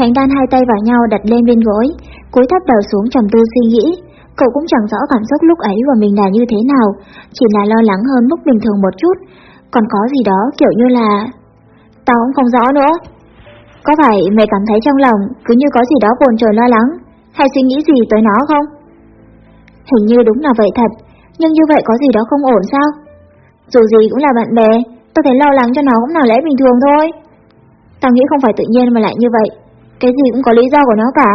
Khánh đan hai tay vào nhau đặt lên bên gối, cúi thấp đầu xuống trầm tư suy nghĩ. Cậu cũng chẳng rõ cảm xúc lúc ấy của mình là như thế nào, chỉ là lo lắng hơn lúc bình thường một chút. Còn có gì đó kiểu như là... Tao cũng không rõ nữa. Có phải mày cảm thấy trong lòng cứ như có gì đó buồn trời lo lắng, hay suy nghĩ gì tới nó không? Hình như đúng là vậy thật, nhưng như vậy có gì đó không ổn sao? Dù gì cũng là bạn bè, tôi thấy lo lắng cho nó cũng là lẽ bình thường thôi. Tao nghĩ không phải tự nhiên mà lại như vậy, cái gì cũng có lý do của nó cả.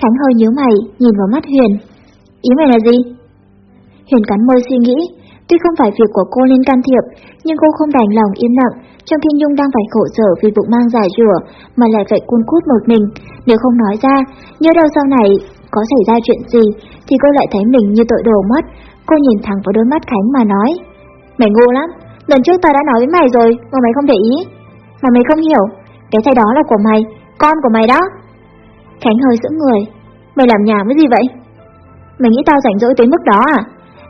Khánh hơi nhớ mày, nhìn vào mắt Huyền. Ý mày là gì? Huyền cắn môi suy nghĩ, tuy không phải việc của cô nên can thiệp, nhưng cô không đành lòng im lặng, trong khi Nhung đang phải khổ sở vì bụng mang giải rùa, mà lại phải cuốn cút một mình. Nếu không nói ra, nhớ đâu sau này có xảy ra chuyện gì, thì cô lại thấy mình như tội đồ mất. Cô nhìn thẳng vào đôi mắt Khánh mà nói. Mày ngu lắm, lần trước ta đã nói với mày rồi, mà mày không để ý. Mà mày không hiểu, cái sai đó là của mày, con của mày đó. Khánh hơi sững người. Mày làm nhà với gì vậy? Mày nghĩ tao rảnh rỗi tới mức đó à?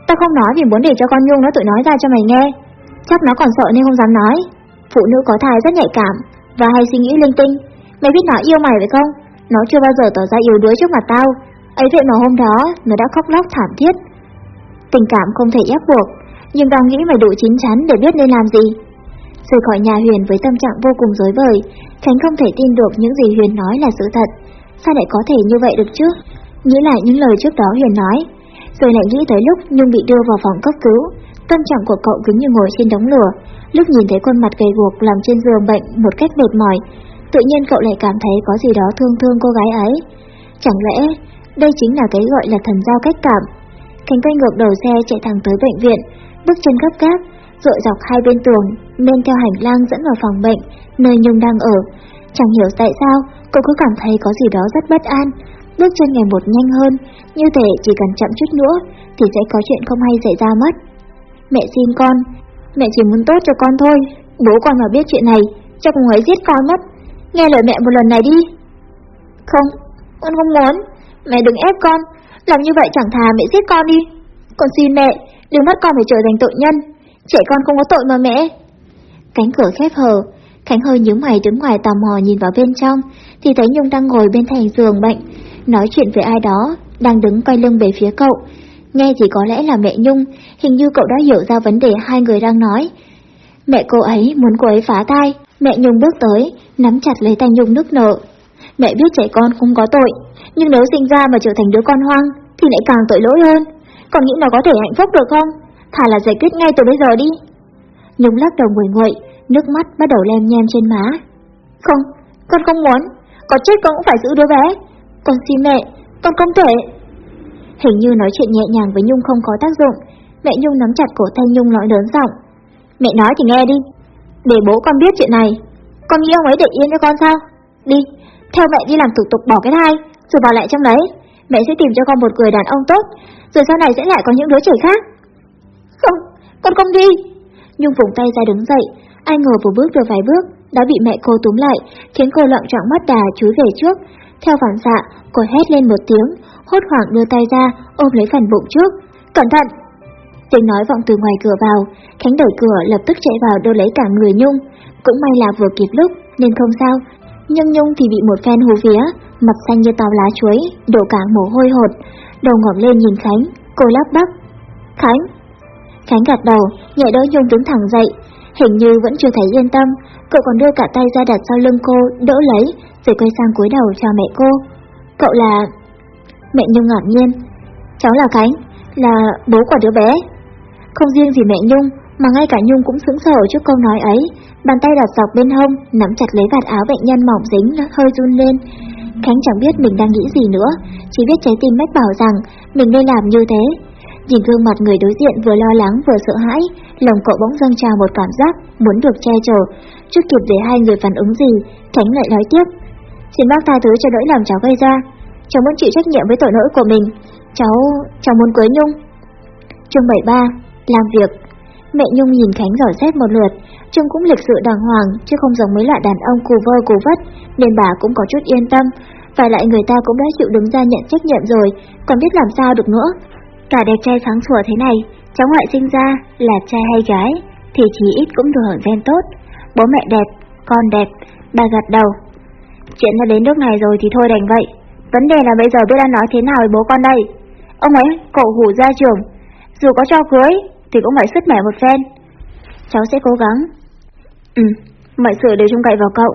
Tao không nói vì muốn để cho con Nhung nó tự nói ra cho mày nghe. Chắc nó còn sợ nên không dám nói. Phụ nữ có thai rất nhạy cảm và hay suy nghĩ linh tinh. Mày biết nó yêu mày phải không? Nó chưa bao giờ tỏ ra yếu đuối trước mặt tao. Ấy vậy mà hôm đó nó đã khóc lóc thảm thiết. Tình cảm không thể ép buộc, nhưng tao nghĩ mày đủ chín chắn để biết nên làm gì. Rời khỏi nhà Huyền với tâm trạng vô cùng rối bời, Khánh không thể tin được những gì Huyền nói là sự thật. Sao lại có thể như vậy được chứ? Nghĩ lại những lời trước đó Huyền nói, rồi lại nghĩ tới lúc Nhung bị đưa vào phòng cấp cứu. Tâm trạng của cậu cứ như ngồi trên đống lửa, lúc nhìn thấy khuôn mặt gầy guộc nằm trên giường bệnh một cách mệt mỏi, tự nhiên cậu lại cảm thấy có gì đó thương thương cô gái ấy. Chẳng lẽ đây chính là cái gọi là thần giao cách cảm? Khánh quay ngược đầu xe chạy thẳng tới bệnh viện, bước chân gấp gáp, dội dọc hai bên tường, men theo hành lang dẫn vào phòng bệnh, nơi Nhung đang ở. Chẳng hiểu tại sao, cô cứ cảm thấy có gì đó rất bất an. Bước chân ngày một nhanh hơn, như thể chỉ cần chậm chút nữa thì sẽ có chuyện không hay xảy ra mất. Mẹ xin con, mẹ chỉ muốn tốt cho con thôi. Bố con mà biết chuyện này, chắc ông ấy giết con mất. Nghe lời mẹ một lần này đi. Không, con không muốn. Mẹ đừng ép con, làm như vậy chẳng thà mẹ giết con đi. Con xin mẹ, đừng bắt con phải trở thành tội nhân. Trẻ con không có tội mà mẹ. Cánh cửa khép hờ, Khánh hơi nhíu mày đứng ngoài tò mò nhìn vào bên trong, thì thấy Nhung đang ngồi bên thành giường bệnh, nói chuyện với ai đó, đang đứng quay lưng về phía cậu. Nghe thì có lẽ là mẹ Nhung, hình như cậu đã hiểu ra vấn đề hai người đang nói. Mẹ cô ấy muốn cô ấy phá thai, mẹ Nhung bước tới, nắm chặt lấy tay Nhung nức nở. Mẹ biết trẻ con không có tội, nhưng nếu sinh ra mà trở thành đứa con hoang, thì lại càng tội lỗi hơn. Còn nghĩ nó có thể hạnh phúc được không? Thà là giải quyết ngay từ bây giờ đi. Nhung lắc đầu nguội nguội, nước mắt bắt đầu lem nhem trên má. Không, con không muốn, có chết con cũng phải giữ đứa bé. Con xin mẹ, con không thể. Hình như nói chuyện nhẹ nhàng với Nhung không có tác dụng, mẹ Nhung nắm chặt cổ tay Nhung nói lớn giọng. Mẹ nói thì nghe đi, để bố con biết chuyện này. Con nghĩ ông ấy để yên cho con sao? Đi, theo mẹ đi làm thủ tục bỏ cái thai, rồi vào lại trong đấy. Mẹ sẽ tìm cho con một người đàn ông tốt, rồi sau này sẽ lại có những đứa trẻ khác con con không đi. Nhung vùng tay ra đứng dậy, ai ngờ vừa bước được vài bước, đã bị mẹ cô túm lại, khiến cô loạn trọng mất đà chúi về trước. Theo phản xạ, cô hét lên một tiếng, hốt hoảng đưa tay ra, ôm lấy phần bụng trước. Cẩn thận! Tiếng nói vọng từ ngoài cửa vào, Khánh đẩy cửa lập tức chạy vào đưa lấy cả người Nhung. Cũng may là vừa kịp lúc, nên không sao. Nhưng Nhung thì bị một phen hù vía, mặt xanh như tàu lá chuối, đổ cả mồ hôi hột. Đầu ngẩng lên nhìn Khánh, cô lắp bắp. Khánh! Khánh gật đầu, nhẹ đỡ Nhung đứng thẳng dậy. Hình như vẫn chưa thấy yên tâm, cậu còn đưa cả tay ra đặt sau lưng cô, đỡ lấy, rồi quay sang cúi đầu chào mẹ cô. Cậu là... Mẹ Nhung ngạc nhiên. Cháu là Khánh, là bố của đứa bé. Không riêng gì mẹ Nhung, mà ngay cả Nhung cũng sững sờ trước câu nói ấy. Bàn tay đặt dọc bên hông, nắm chặt lấy vạt áo bệnh nhân mỏng dính, hơi run lên. Khánh chẳng biết mình đang nghĩ gì nữa, chỉ biết trái tim mách bảo rằng mình nên làm như thế. Nhìn gương mặt người đối diện vừa lo lắng vừa sợ hãi, lòng cậu bỗng dâng trào một cảm giác muốn được che chở. Trước kịp để hai người phản ứng gì, Khánh lại nói tiếp. Xin bác tha thứ cho lỗi làm cháu gây ra. Cháu muốn chịu trách nhiệm với tội lỗi của mình. Cháu, cháu muốn cưới Nhung. Chương 73, làm việc. Mẹ Nhung nhìn Khánh dò xét một lượt, trông cũng lịch sự đàng hoàng, chứ không giống mấy loại đàn ông cù vơ cù vất, nên bà cũng có chút yên tâm. Và lại người ta cũng đã chịu đứng ra nhận trách nhiệm rồi, còn biết làm sao được nữa. Cả đẹp trai sáng sủa thế này, cháu ngoại sinh ra là trai hay gái, thì chí ít cũng được hưởng gen tốt. Bố mẹ đẹp, con đẹp, bà gật đầu. Chuyện đã đến nước này rồi thì thôi đành vậy. Vấn đề là bây giờ biết đã nói thế nào với bố con đây. Ông ấy, cậu hủ ra trưởng, dù có cho cưới thì cũng phải sức mẻ một phen. Cháu sẽ cố gắng. Ừ, mọi sự đều trông cậy vào cậu.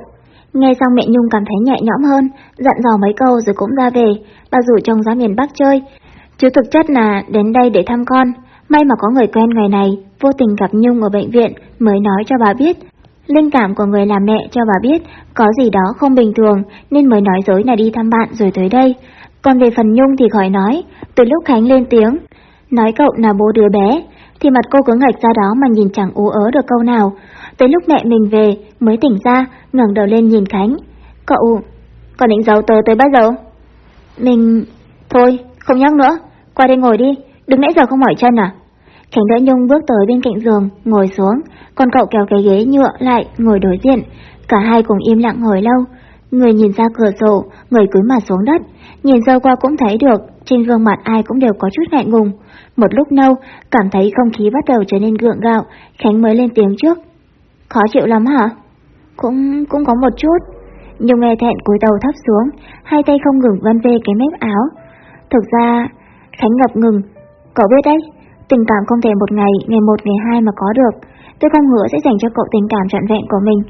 Nghe xong mẹ Nhung cảm thấy nhẹ nhõm hơn, dặn dò mấy câu rồi cũng ra về, bao rủ chồng ra miền Bắc chơi. Chứ thực chất là đến đây để thăm con, may mà có người quen ngày này, vô tình gặp Nhung ở bệnh viện mới nói cho bà biết. Linh cảm của người làm mẹ cho bà biết có gì đó không bình thường nên mới nói dối là đi thăm bạn rồi tới đây. Còn về phần Nhung thì khỏi nói, từ lúc Khánh lên tiếng, nói cậu là bố đứa bé, thì mặt cô cứ ngạch ra đó mà nhìn chẳng ú ớ được câu nào. Tới lúc mẹ mình về mới tỉnh ra, ngẩng đầu lên nhìn Khánh. Cậu, còn định giấu tớ tới bao giờ? Mình... Thôi, không nhắc nữa, qua đây ngồi đi, đừng nãy giờ không mỏi chân à? Khánh đỡ Nhung bước tới bên cạnh giường, ngồi xuống, còn cậu kéo cái ghế nhựa lại, ngồi đối diện. Cả hai cùng im lặng ngồi lâu. Người nhìn ra cửa sổ, người cúi mặt xuống đất, nhìn dâu qua cũng thấy được, trên gương mặt ai cũng đều có chút ngại ngùng. Một lúc lâu, cảm thấy không khí bắt đầu trở nên gượng gạo, Khánh mới lên tiếng trước. Khó chịu lắm hả? Cũng, cũng có một chút. Nhung nghe thẹn cúi đầu thấp xuống, hai tay không ngừng vân về cái mép áo. Thực ra, Khánh ngập ngừng. Cậu biết đấy, tình cảm không thể một ngày, ngày một, ngày hai mà có được. Tôi không hứa sẽ dành cho cậu tình cảm trọn vẹn của mình,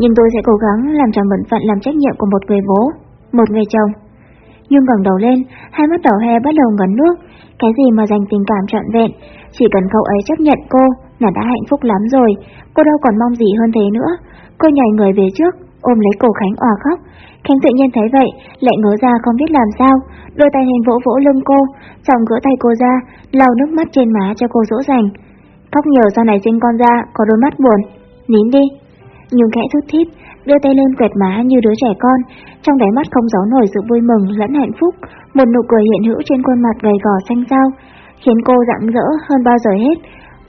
nhưng tôi sẽ cố gắng làm tròn bổn phận làm trách nhiệm của một người bố, một người chồng. Nhung ngẩng đầu lên, hai mắt đỏ he bắt đầu ngấn nước. Cái gì mà dành tình cảm trọn vẹn, chỉ cần cậu ấy chấp nhận cô là đã hạnh phúc lắm rồi, cô đâu còn mong gì hơn thế nữa. Cô nhảy người về trước, ôm lấy cổ Khánh òa khóc. Khánh tự nhiên thấy vậy, lại ngớ ra không biết làm sao, đôi tay hình vỗ vỗ lưng cô, chồng gỡ tay cô ra, lau nước mắt trên má cho cô dỗ dành. Khóc nhiều sau này sinh con ra, có đôi mắt buồn. Nín đi. Nhung khẽ thút thít, đưa tay lên quẹt má như đứa trẻ con, trong đáy mắt không giấu nổi sự vui mừng lẫn hạnh phúc, một nụ cười hiện hữu trên khuôn mặt gầy gò xanh xao, khiến cô rạng rỡ hơn bao giờ hết.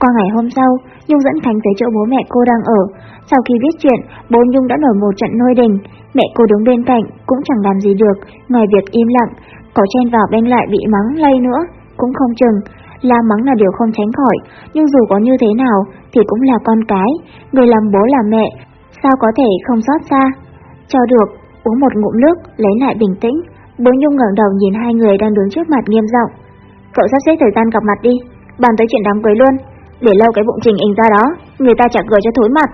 Qua ngày hôm sau, Nhung dẫn Khánh tới chỗ bố mẹ cô đang ở. Sau khi biết chuyện, bố Nhung đã nổi một trận nôi đình. Mẹ cô đứng bên cạnh, cũng chẳng làm gì được, ngoài việc im lặng. Có chen vào bên lại bị mắng lây nữa, cũng không chừng. La mắng là điều không tránh khỏi, nhưng dù có như thế nào thì cũng là con cái, người làm bố làm mẹ, sao có thể không xót xa. Cho được, uống một ngụm nước, lấy lại bình tĩnh, bố Nhung ngẩng đầu nhìn hai người đang đứng trước mặt nghiêm giọng. Cậu sắp xếp thời gian gặp mặt đi, bàn tới chuyện đám cưới luôn, để lâu cái bụng trình hình ra đó, người ta chả cười cho thối mặt.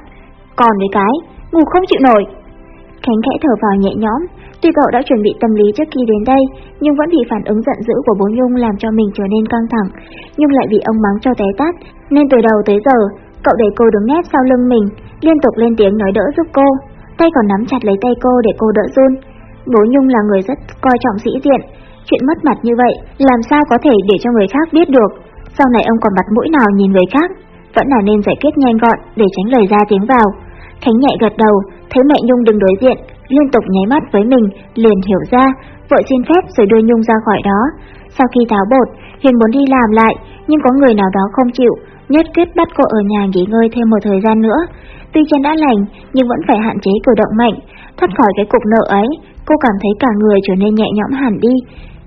Còn với cái, ngủ không chịu nổi. Khánh khẽ thở vào nhẹ nhõm, tuy cậu đã chuẩn bị tâm lý trước khi đến đây, nhưng vẫn bị phản ứng giận dữ của bố Nhung làm cho mình trở nên căng thẳng, nhưng lại bị ông mắng cho té tát, nên từ đầu tới giờ, cậu để cô đứng nép sau lưng mình, liên tục lên tiếng nói đỡ giúp cô, tay còn nắm chặt lấy tay cô để cô đỡ run. Bố Nhung là người rất coi trọng sĩ diện, chuyện mất mặt như vậy làm sao có thể để cho người khác biết được. Sau này ông còn mặt mũi nào nhìn người khác, vẫn là nên giải quyết nhanh gọn để tránh lời ra tiếng vào. Khánh nhẹ gật đầu, thấy mẹ Nhung đứng đối diện, liên tục nháy mắt với mình, liền hiểu ra, vội xin phép rồi đưa Nhung ra khỏi đó. Sau khi tháo bột, hiền muốn đi làm lại, nhưng có người nào đó không chịu, nhất quyết bắt cô ở nhà nghỉ ngơi thêm một thời gian nữa. Tuy chân đã lành, nhưng vẫn phải hạn chế cử động mạnh, thoát khỏi cái cục nợ ấy, cô cảm thấy cả người trở nên nhẹ nhõm hẳn đi.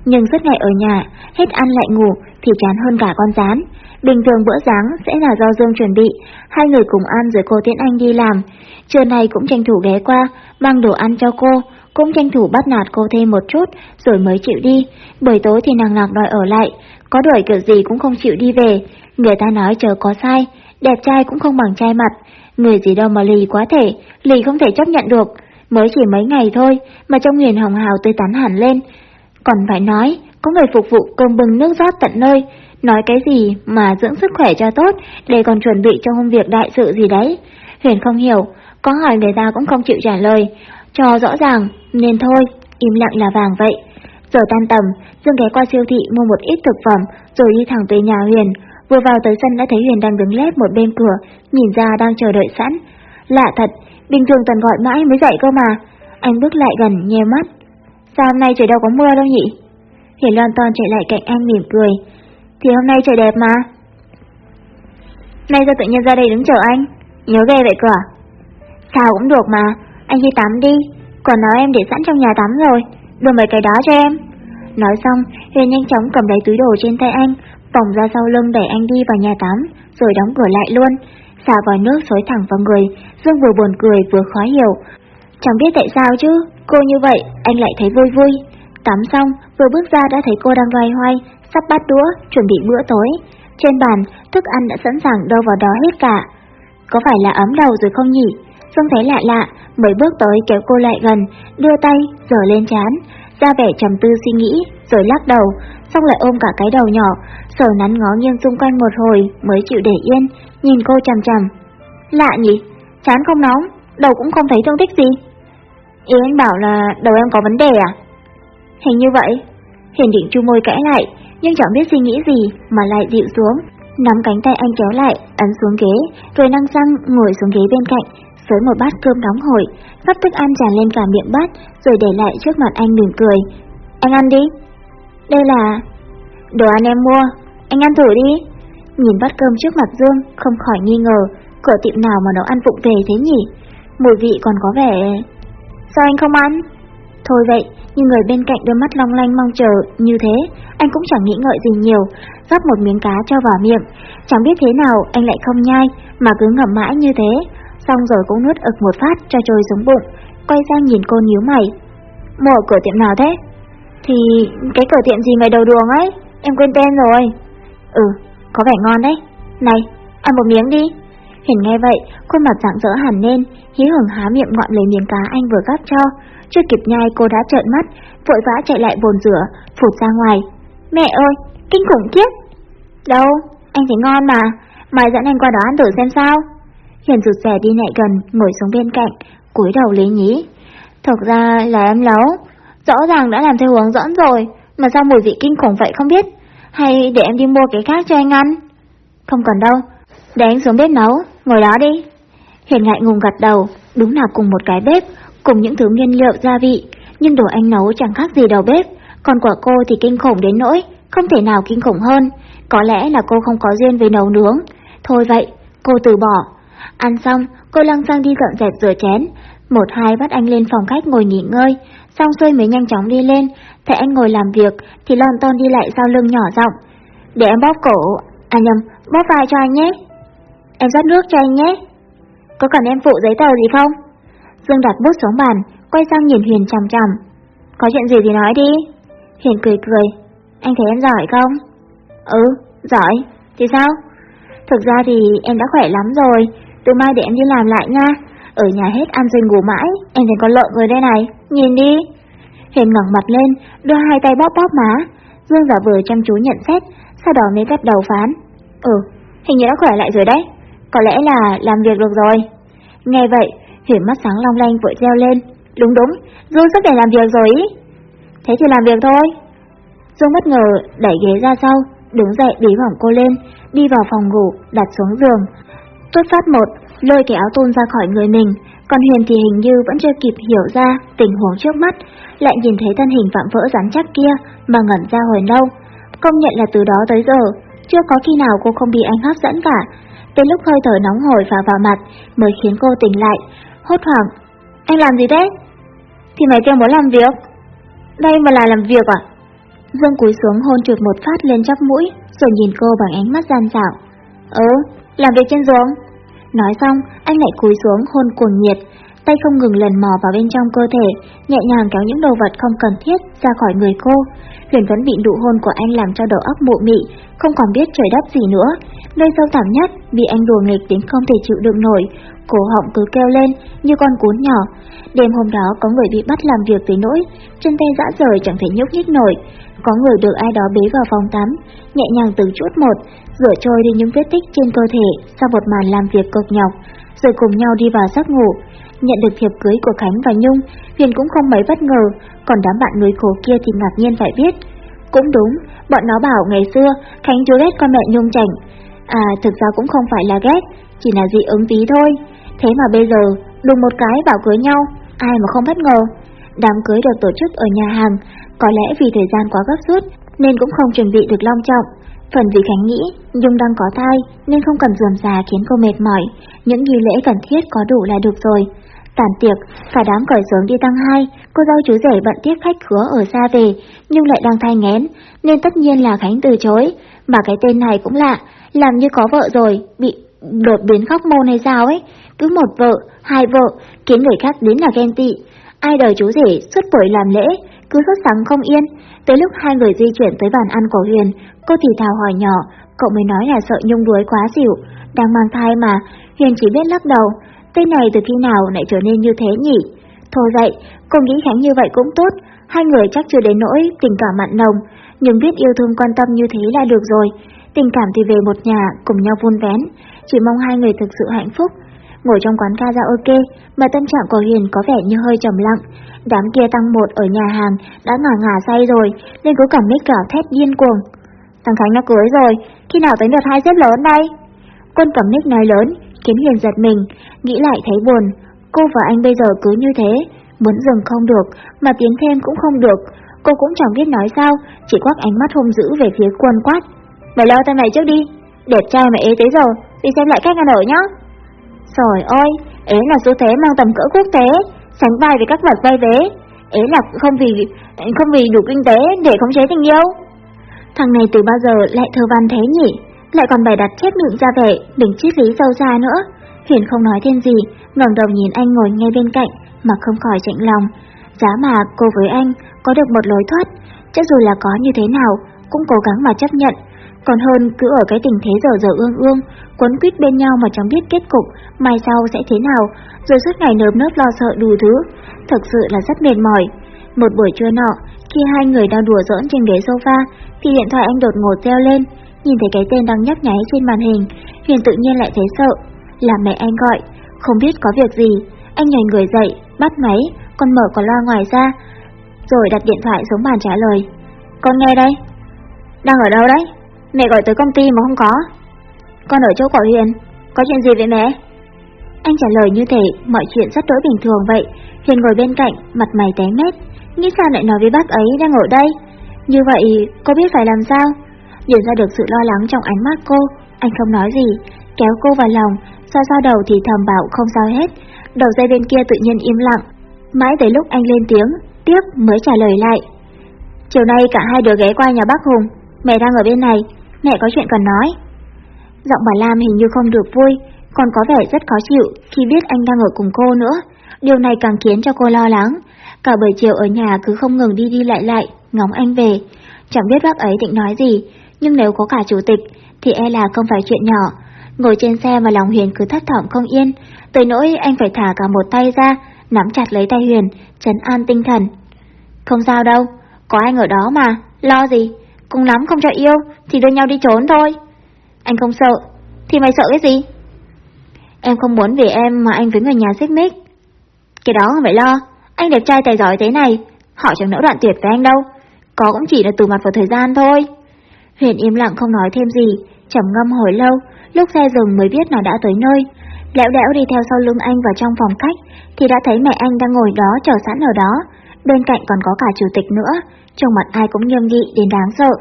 Nhưng suốt ngày ở nhà, hết ăn lại ngủ thì chán hơn cả con rán. Bình thường bữa sáng sẽ là do Dương chuẩn bị, hai người cùng ăn rồi cô tiễn anh đi làm. Trưa nay cũng tranh thủ ghé qua, mang đồ ăn cho cô, cũng tranh thủ bắt nạt cô thêm một chút rồi mới chịu đi. Buổi tối thì nàng lạc đòi ở lại, có đuổi kiểu gì cũng không chịu đi về. Người ta nói chờ có sai, đẹp trai cũng không bằng trai mặt. Người gì đâu mà lì quá thể, lì không thể chấp nhận được. Mới chỉ mấy ngày thôi mà trong huyền hồng hào tươi tắn hẳn lên. Còn phải nói, có người phục vụ cơm bưng nước rót tận nơi, nói cái gì mà dưỡng sức khỏe cho tốt để còn chuẩn bị cho công việc đại sự gì đấy. Huyền không hiểu, có hỏi người ta cũng không chịu trả lời, cho rõ ràng, nên thôi, im lặng là vàng vậy. Giờ tan tầm, Dương ghé qua siêu thị mua một ít thực phẩm rồi đi thẳng về nhà Huyền. Vừa vào tới sân đã thấy Huyền đang đứng lép một bên cửa, nhìn ra đang chờ đợi sẵn. Lạ thật, bình thường Tần gọi mãi mới dậy cơ mà. Anh bước lại gần, nhe mắt. Sao hôm nay trời đâu có mưa đâu nhỉ? Hiển Loan Ton chạy lại cạnh anh mỉm cười. Thì hôm nay trời đẹp mà. Nay ra tự nhiên ra đây đứng chờ anh? Nhớ ghê vậy quả? À? Sao cũng được mà, anh đi tắm đi. Còn nói em để sẵn trong nhà tắm rồi, đưa mấy cái đó cho em. Nói xong, Huyền nhanh chóng cầm lấy túi đồ trên tay anh, vòng ra sau lưng đẩy anh đi vào nhà tắm, rồi đóng cửa lại luôn. Xả vòi nước xối thẳng vào người, Dương vừa buồn cười vừa khó hiểu. Chẳng biết tại sao chứ, cô như vậy anh lại thấy vui vui. Tắm xong, vừa bước ra đã thấy cô đang loay hoay, sắp bắt đũa, chuẩn bị bữa tối. Trên bàn, thức ăn đã sẵn sàng đâu vào đó hết cả. Có phải là ấm đầu rồi không nhỉ? Dương thấy lạ lạ, mới bước tới kéo cô lại gần, đưa tay, dở lên chán, ra vẻ trầm tư suy nghĩ, rồi lắc đầu, xong lại ôm cả cái đầu nhỏ, sờ nắn ngó nghiêng xung quanh một hồi mới chịu để yên, nhìn cô chằm chằm. Lạ nhỉ, chán không nóng, đầu cũng không thấy thương tích gì. Ý anh bảo là đầu em có vấn đề à? Hình như vậy. Hiền định chu môi cãi lại, nhưng chẳng biết suy nghĩ gì mà lại dịu xuống, nắm cánh tay anh kéo lại, ấn xuống ghế, rồi năng răng ngồi xuống ghế bên cạnh, sới một bát cơm nóng hổi, sắp thức ăn tràn lên cả miệng bát, rồi để lại trước mặt anh mỉm cười. Anh ăn đi. Đây là... Đồ ăn em mua, anh ăn thử đi. Nhìn bát cơm trước mặt Dương, không khỏi nghi ngờ, cửa tiệm nào mà nấu ăn vụng về thế nhỉ? Mùi vị còn có vẻ... Sao anh không ăn? Thôi vậy, nhưng người bên cạnh đôi mắt long lanh mong chờ như thế, anh cũng chẳng nghĩ ngợi gì nhiều, gắp một miếng cá cho vào miệng. Chẳng biết thế nào anh lại không nhai, mà cứ ngậm mãi như thế, xong rồi cũng nuốt ực một phát cho trôi xuống bụng, quay sang nhìn cô nhíu mày. Mua cửa tiệm nào thế? Thì cái cửa tiệm gì mày đầu đường ấy, em quên tên rồi. Ừ, có vẻ ngon đấy. Này, ăn một miếng đi. Hiền nghe vậy, khuôn mặt rạng rỡ hẳn lên, hí hưởng há miệng ngọn lấy miếng cá anh vừa gắp cho. Chưa kịp nhai cô đã trợn mắt, vội vã chạy lại bồn rửa, phụt ra ngoài. Mẹ ơi, kinh khủng kiếp. Đâu, anh thấy ngon mà, mai dẫn anh qua đó ăn thử xem sao. Hiền rụt rè đi lại gần, ngồi xuống bên cạnh, cúi đầu lý nhí. Thực ra là em nấu, rõ ràng đã làm theo hướng dẫn rồi, mà sao mùi vị kinh khủng vậy không biết. Hay để em đi mua cái khác cho anh ăn? Không cần đâu, để anh xuống bếp nấu, ngồi đó đi. Hiền ngại ngùng gật đầu, đúng là cùng một cái bếp, cùng những thứ nguyên liệu gia vị, nhưng đồ anh nấu chẳng khác gì đầu bếp, còn của cô thì kinh khủng đến nỗi, không thể nào kinh khủng hơn. Có lẽ là cô không có duyên với nấu nướng. Thôi vậy, cô từ bỏ. Ăn xong, cô lăng sang đi dọn dẹp rửa chén. Một hai bắt anh lên phòng khách ngồi nghỉ ngơi, xong xuôi mới nhanh chóng đi lên. Thấy anh ngồi làm việc thì lon ton đi lại sau lưng nhỏ giọng. Để em bóp cổ, à nhầm, bóp vai cho anh nhé. Em rót nước cho anh nhé. Có cần em phụ giấy tờ gì không? Dương đặt bút xuống bàn, quay sang nhìn Huyền chằm chằm. Có chuyện gì thì nói đi. Huyền cười cười. Anh thấy em giỏi không? Ừ, giỏi. Thì sao? Thực ra thì em đã khỏe lắm rồi. Từ mai để em đi làm lại nha. Ở nhà hết ăn rồi ngủ mãi, em thấy con lợn người đây này. Nhìn đi. Huyền ngẩng mặt lên, đưa hai tay bóp bóp má. Dương giả vừa chăm chú nhận xét, sau đó mới gắt đầu phán. Ừ, hình như đã khỏe lại rồi đấy. Có lẽ là làm việc được rồi. Nghe vậy, Huyền mắt sáng long lanh vội reo lên. Đúng đúng, Dương sắp để làm việc rồi ý. Thế thì làm việc thôi. Dương bất ngờ đẩy ghế ra sau, đứng dậy bí bỏng cô lên, đi vào phòng ngủ, đặt xuống giường. Tuốt phát một, lôi cái áo tôn ra khỏi người mình, còn Huyền thì hình như vẫn chưa kịp hiểu ra tình huống trước mắt, lại nhìn thấy thân hình vạm vỡ rắn chắc kia mà ngẩn ra hồi lâu. Công nhận là từ đó tới giờ, chưa có khi nào cô không bị anh hấp dẫn cả. Đến lúc hơi thở nóng hổi phả vào mặt mới khiến cô tỉnh lại, hốt hoảng. Anh làm gì thế? Thì mày kêu muốn làm việc. Đây mà là làm việc à? Dương cúi xuống hôn trượt một phát lên chắp mũi, rồi nhìn cô bằng ánh mắt gian dạo. Ừ, làm việc trên giường. Nói xong, anh lại cúi xuống hôn cuồng nhiệt, tay không ngừng lần mò vào bên trong cơ thể, nhẹ nhàng kéo những đồ vật không cần thiết ra khỏi người cô. Huyền vẫn bị nụ hôn của anh làm cho đầu óc mụ mị, không còn biết trời đất gì nữa. Nơi sâu thẳm nhất, bị anh đùa nghịch đến không thể chịu đựng nổi, cổ họng cứ kêu lên như con cún nhỏ. Đêm hôm đó có người bị bắt làm việc tới nỗi, chân tay dã rời chẳng thể nhúc nhích nổi. Có người được ai đó bế vào phòng tắm, nhẹ nhàng từng chút một, rửa trôi đi những vết tích trên cơ thể sau một màn làm việc cực nhọc, rồi cùng nhau đi vào giấc ngủ. Nhận được thiệp cưới của Khánh và Nhung, Huyền cũng không mấy bất ngờ, còn đám bạn nuôi khổ kia thì ngạc nhiên phải biết. Cũng đúng, bọn nó bảo ngày xưa Khánh chú ghét con mẹ Nhung chảnh. À thực ra cũng không phải là ghét, chỉ là dị ứng tí thôi. Thế mà bây giờ, đùng một cái bảo cưới nhau, ai mà không bất ngờ. Đám cưới được tổ chức ở nhà hàng, có lẽ vì thời gian quá gấp rút nên cũng không chuẩn bị được long trọng. Phần vì Khánh nghĩ Nhung đang có thai nên không cần dườm già khiến cô mệt mỏi, những nghi lễ cần thiết có đủ là được rồi. Tàn tiệc, cả đám cởi xuống đi tăng hai, cô dâu chú rể bận tiếp khách khứa ở xa về, nhưng lại đang thai ngén, nên tất nhiên là Khánh từ chối. Mà cái tên này cũng lạ, làm như có vợ rồi, bị đột biến khóc môn hay sao ấy, cứ một vợ, hai vợ, khiến người khác đến là ghen tị. Ai đời chú rể suốt buổi làm lễ, cứ sốt sắng không yên. Tới lúc hai người di chuyển tới bàn ăn của Huyền, cô thì thào hỏi nhỏ, cậu mới nói là sợ nhung đuối quá xỉu, đang mang thai mà, Huyền chỉ biết lắc đầu, tên này từ khi nào lại trở nên như thế nhỉ? Thôi vậy, cô nghĩ Khánh như vậy cũng tốt, hai người chắc chưa đến nỗi tình cảm mặn nồng, nhưng biết yêu thương quan tâm như thế là được rồi. Tình cảm thì về một nhà cùng nhau vun vén, chỉ mong hai người thực sự hạnh phúc. Ngồi trong quán karaoke mà tâm trạng của Huyền có vẻ như hơi trầm lặng. Đám kia tăng một ở nhà hàng đã ngả ngả say rồi nên cố cảm mít gào thét điên cuồng. Thằng Khánh nó cưới rồi, khi nào tới đợt hai xếp lớn đây? Quân cầm nick nói lớn, khiến Huyền giật mình, nghĩ lại thấy buồn. Cô và anh bây giờ cứ như thế, muốn dừng không được, mà tiến thêm cũng không được. Cô cũng chẳng biết nói sao, chỉ quắc ánh mắt hung dữ về phía quân quát. Mày lo tay mày trước đi, đẹp trai mà ế thế rồi, đi xem lại cách ăn ở nhá. Trời ơi, ế là số thế mang tầm cỡ quốc tế, sánh vai với các vật vai vế. Ế là không vì không vì đủ kinh tế để khống chế tình yêu. Thằng này từ bao giờ lại thơ văn thế nhỉ? lại còn bày đặt chép miệng ra vẻ, đỉnh triết lý sâu xa nữa. Hiển không nói thêm gì, ngẩng đầu nhìn anh ngồi ngay bên cạnh, mà không khỏi chạnh lòng. Giá mà cô với anh có được một lối thoát, chắc dù là có như thế nào, cũng cố gắng mà chấp nhận. Còn hơn cứ ở cái tình thế dở dở ương ương, quấn quýt bên nhau mà chẳng biết kết cục, mai sau sẽ thế nào, rồi suốt ngày nớp nớp lo sợ đủ thứ. Thực sự là rất mệt mỏi. Một buổi trưa nọ, khi hai người đang đùa giỡn trên ghế sofa, thì điện thoại anh đột ngột reo lên. Nhìn thấy cái tên đang nhấp nháy trên màn hình, Huyền tự nhiên lại thấy sợ. Là mẹ anh gọi, không biết có việc gì. Anh nhảy người dậy, bắt máy, còn mở con loa ngoài ra, rồi đặt điện thoại xuống bàn trả lời. Con nghe đây. Đang ở đâu đấy? Mẹ gọi tới công ty mà không có. Con ở chỗ của Huyền, có chuyện gì vậy mẹ? Anh trả lời như thế, mọi chuyện rất đối bình thường vậy. Huyền ngồi bên cạnh, mặt mày té mét. Nghĩ sao lại nói với bác ấy đang ở đây? Như vậy, cô biết phải làm sao? Nhìn ra được sự lo lắng trong ánh mắt cô, anh không nói gì, kéo cô vào lòng, xoa xoa đầu thì thầm bảo không sao hết. Đầu dây bên kia tự nhiên im lặng, mãi tới lúc anh lên tiếng, tiếp mới trả lời lại. Chiều nay cả hai đứa ghé qua nhà bác Hùng, mẹ đang ở bên này, mẹ có chuyện cần nói. Giọng bà Lam hình như không được vui, còn có vẻ rất khó chịu khi biết anh đang ở cùng cô nữa. Điều này càng khiến cho cô lo lắng. Cả buổi chiều ở nhà cứ không ngừng đi đi lại lại, ngóng anh về. Chẳng biết bác ấy định nói gì, nhưng nếu có cả chủ tịch thì e là không phải chuyện nhỏ. Ngồi trên xe mà lòng Huyền cứ thất thỏm không yên, tới nỗi anh phải thả cả một tay ra, nắm chặt lấy tay Huyền, trấn an tinh thần. Không sao đâu, có anh ở đó mà, lo gì, cùng lắm không cho yêu thì đưa nhau đi trốn thôi. Anh không sợ, thì mày sợ cái gì? Em không muốn vì em mà anh với người nhà xích mích. Cái đó không phải lo, anh đẹp trai tài giỏi thế này, họ chẳng nỡ đoạn tuyệt với anh đâu. Có cũng chỉ là từ mặt vào thời gian thôi. Huyền im lặng không nói thêm gì, trầm ngâm hồi lâu, lúc xe dừng mới biết là đã tới nơi. Lẽo đẽo đi theo sau lưng anh vào trong phòng khách, thì đã thấy mẹ anh đang ngồi đó chờ sẵn ở đó. Bên cạnh còn có cả chủ tịch nữa, trong mặt ai cũng nghiêm nghị đến đáng sợ.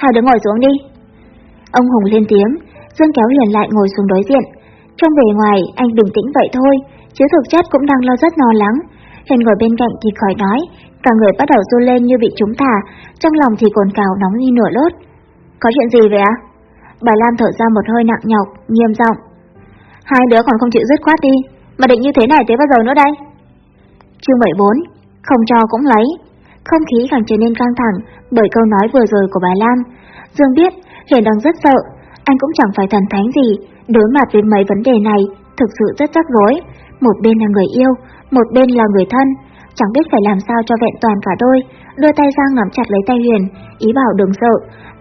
Hai đứa ngồi xuống đi. Ông Hùng lên tiếng, Dương kéo Huyền lại ngồi xuống đối diện. Trong bề ngoài, anh bình tĩnh vậy thôi, chứ thực chất cũng đang lo rất lo lắng. Huyền ngồi bên cạnh thì khỏi nói, cả người bắt đầu run lên như bị trúng thả, trong lòng thì cồn cào nóng như nửa lốt. Có chuyện gì vậy ạ? Bà Lam thở ra một hơi nặng nhọc, nghiêm giọng. Hai đứa còn không chịu dứt khoát đi, mà định như thế này tới bao giờ nữa đây? Chương 74, không cho cũng lấy. Không khí càng trở nên căng thẳng bởi câu nói vừa rồi của bà Lam. Dương biết Huyền đang rất sợ, anh cũng chẳng phải thần thánh gì, đối mặt với mấy vấn đề này thực sự rất rắc rối. Một bên là người yêu, một bên là người thân, chẳng biết phải làm sao cho vẹn toàn cả đôi, đưa tay ra nắm chặt lấy tay Huyền, ý bảo đừng sợ.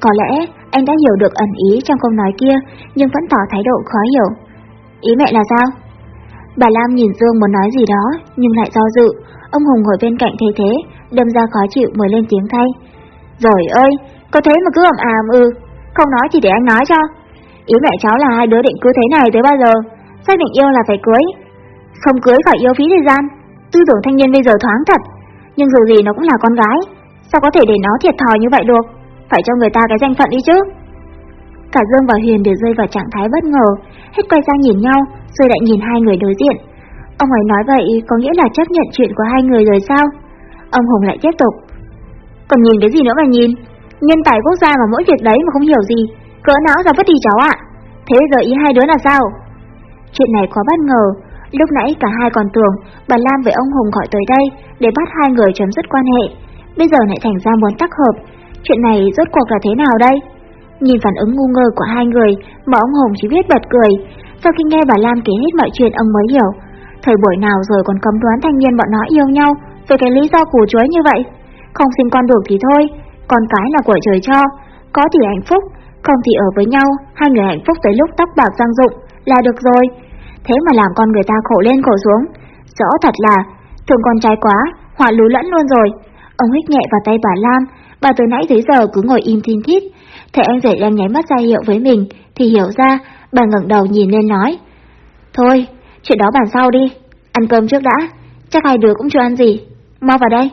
Có lẽ anh đã hiểu được ẩn ý trong câu nói kia, nhưng vẫn tỏ thái độ khó hiểu. Ý mẹ là sao? Bà Lam nhìn Dương muốn nói gì đó, nhưng lại do dự. Ông Hùng ngồi bên cạnh thấy thế, đâm ra khó chịu mới lên tiếng thay. Rồi ơi, có thế mà cứ ầm àm ư, không nói thì để anh nói cho. Ý mẹ cháu là hai đứa định cứ thế này tới bao giờ, xác định yêu là phải cưới. Không cưới khỏi yêu phí thời gian, tư tưởng thanh niên bây giờ thoáng thật, nhưng dù gì nó cũng là con gái, sao có thể để nó thiệt thòi như vậy được, phải cho người ta cái danh phận đi chứ. Cả Dương và Huyền đều rơi vào trạng thái bất ngờ, hết quay sang nhìn nhau, rồi lại nhìn hai người đối diện. Ông ấy nói vậy có nghĩa là chấp nhận chuyện của hai người rồi sao? Ông Hùng lại tiếp tục. Còn nhìn cái gì nữa mà nhìn? Nhân tài quốc gia mà mỗi việc đấy mà không hiểu gì, cỡ não ra vứt đi cháu ạ. Thế giờ ý hai đứa là sao? Chuyện này quá bất ngờ, lúc nãy cả hai còn tưởng bà Lam với ông Hùng gọi tới đây để bắt hai người chấm dứt quan hệ. Bây giờ lại thành ra muốn tác hợp, chuyện này rốt cuộc là thế nào đây? Nhìn phản ứng ngu ngơ của hai người mà ông Hùng chỉ biết bật cười. Sau khi nghe bà Lam kể hết mọi chuyện ông mới hiểu. Thời buổi nào rồi còn cấm đoán thanh niên bọn nó yêu nhau về cái lý do củ chuối như vậy. Không sinh con được thì thôi, con cái là của trời cho, có thì hạnh phúc, không thì ở với nhau, hai người hạnh phúc tới lúc tóc bạc răng rụng là được rồi. Thế mà làm con người ta khổ lên khổ xuống, rõ thật là thương con trai quá, họa lú lẫn luôn rồi. Ông hít nhẹ vào tay bà Lam, bà từ nãy tới giờ cứ ngồi im thiên thít. Thấy anh rể đang nháy mắt ra hiệu với mình, thì hiểu ra, bà ngẩng đầu nhìn lên nói. Thôi, chuyện đó bàn sau đi, ăn cơm trước đã, chắc hai đứa cũng chưa ăn gì, mau vào đây.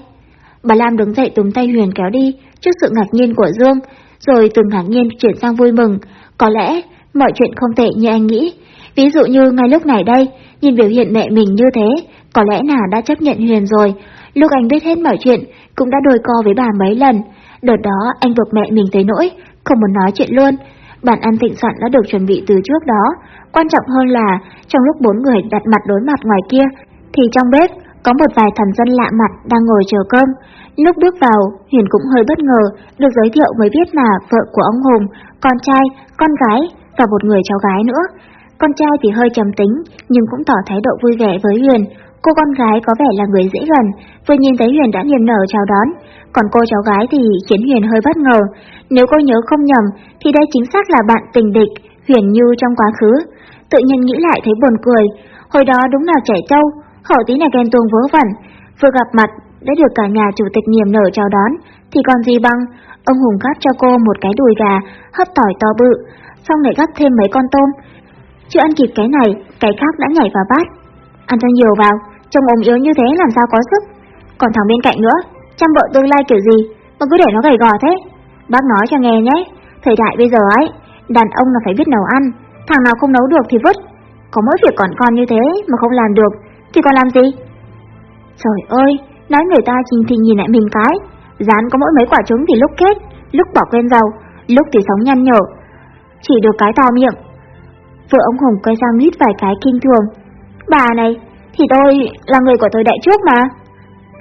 Bà Lam đứng dậy túm tay Huyền kéo đi, trước sự ngạc nhiên của Dương, rồi từ ngạc nhiên chuyển sang vui mừng. Có lẽ, mọi chuyện không tệ như anh nghĩ. Ví dụ như ngay lúc này đây, nhìn biểu hiện mẹ mình như thế, có lẽ nào đã chấp nhận Huyền rồi. Lúc anh biết hết mọi chuyện, cũng đã đôi co với bà mấy lần. Đợt đó anh được mẹ mình tới nỗi, không muốn nói chuyện luôn. Bản ăn thịnh soạn đã được chuẩn bị từ trước đó. Quan trọng hơn là, trong lúc bốn người đặt mặt đối mặt ngoài kia, thì trong bếp có một vài thần dân lạ mặt đang ngồi chờ cơm. Lúc bước vào, Huyền cũng hơi bất ngờ, được giới thiệu mới biết là vợ của ông Hùng, con trai, con gái và một người cháu gái nữa. Con trai thì hơi trầm tính, nhưng cũng tỏ thái độ vui vẻ với Huyền. Cô con gái có vẻ là người dễ gần, vừa nhìn thấy Huyền đã niềm nở chào đón. Còn cô cháu gái thì khiến Huyền hơi bất ngờ. Nếu cô nhớ không nhầm, thì đây chính xác là bạn tình địch, Huyền Như trong quá khứ. Tự nhiên nghĩ lại thấy buồn cười, hồi đó đúng là trẻ trâu, khẩu tí này ghen tuông vớ vẩn, vừa gặp mặt đã được cả nhà chủ tịch niềm nở chào đón, thì còn gì bằng, ông Hùng gắp cho cô một cái đùi gà, hấp tỏi to bự, xong lại gắp thêm mấy con tôm. Chưa ăn kịp cái này, cái khác đã nhảy vào bát. Ăn cho nhiều vào, trông ốm yếu như thế làm sao có sức. Còn thằng bên cạnh nữa, chăm vợ tương lai kiểu gì mà cứ để nó gầy gò thế. Bác nói cho nghe nhé, thời đại bây giờ ấy, đàn ông là phải biết nấu ăn, thằng nào không nấu được thì vứt. Có mỗi việc còn con như thế mà không làm được thì còn làm gì? Trời ơi, nói người ta nhìn thì nhìn lại mình cái, dán có mỗi mấy quả trứng thì lúc kết, lúc bỏ quên dầu, lúc thì sống nhăn nhở. Chỉ được cái to miệng. Vợ ông Hùng quay sang mít vài cái kinh thường. Bà này, thì tôi là người của thời đại trước mà.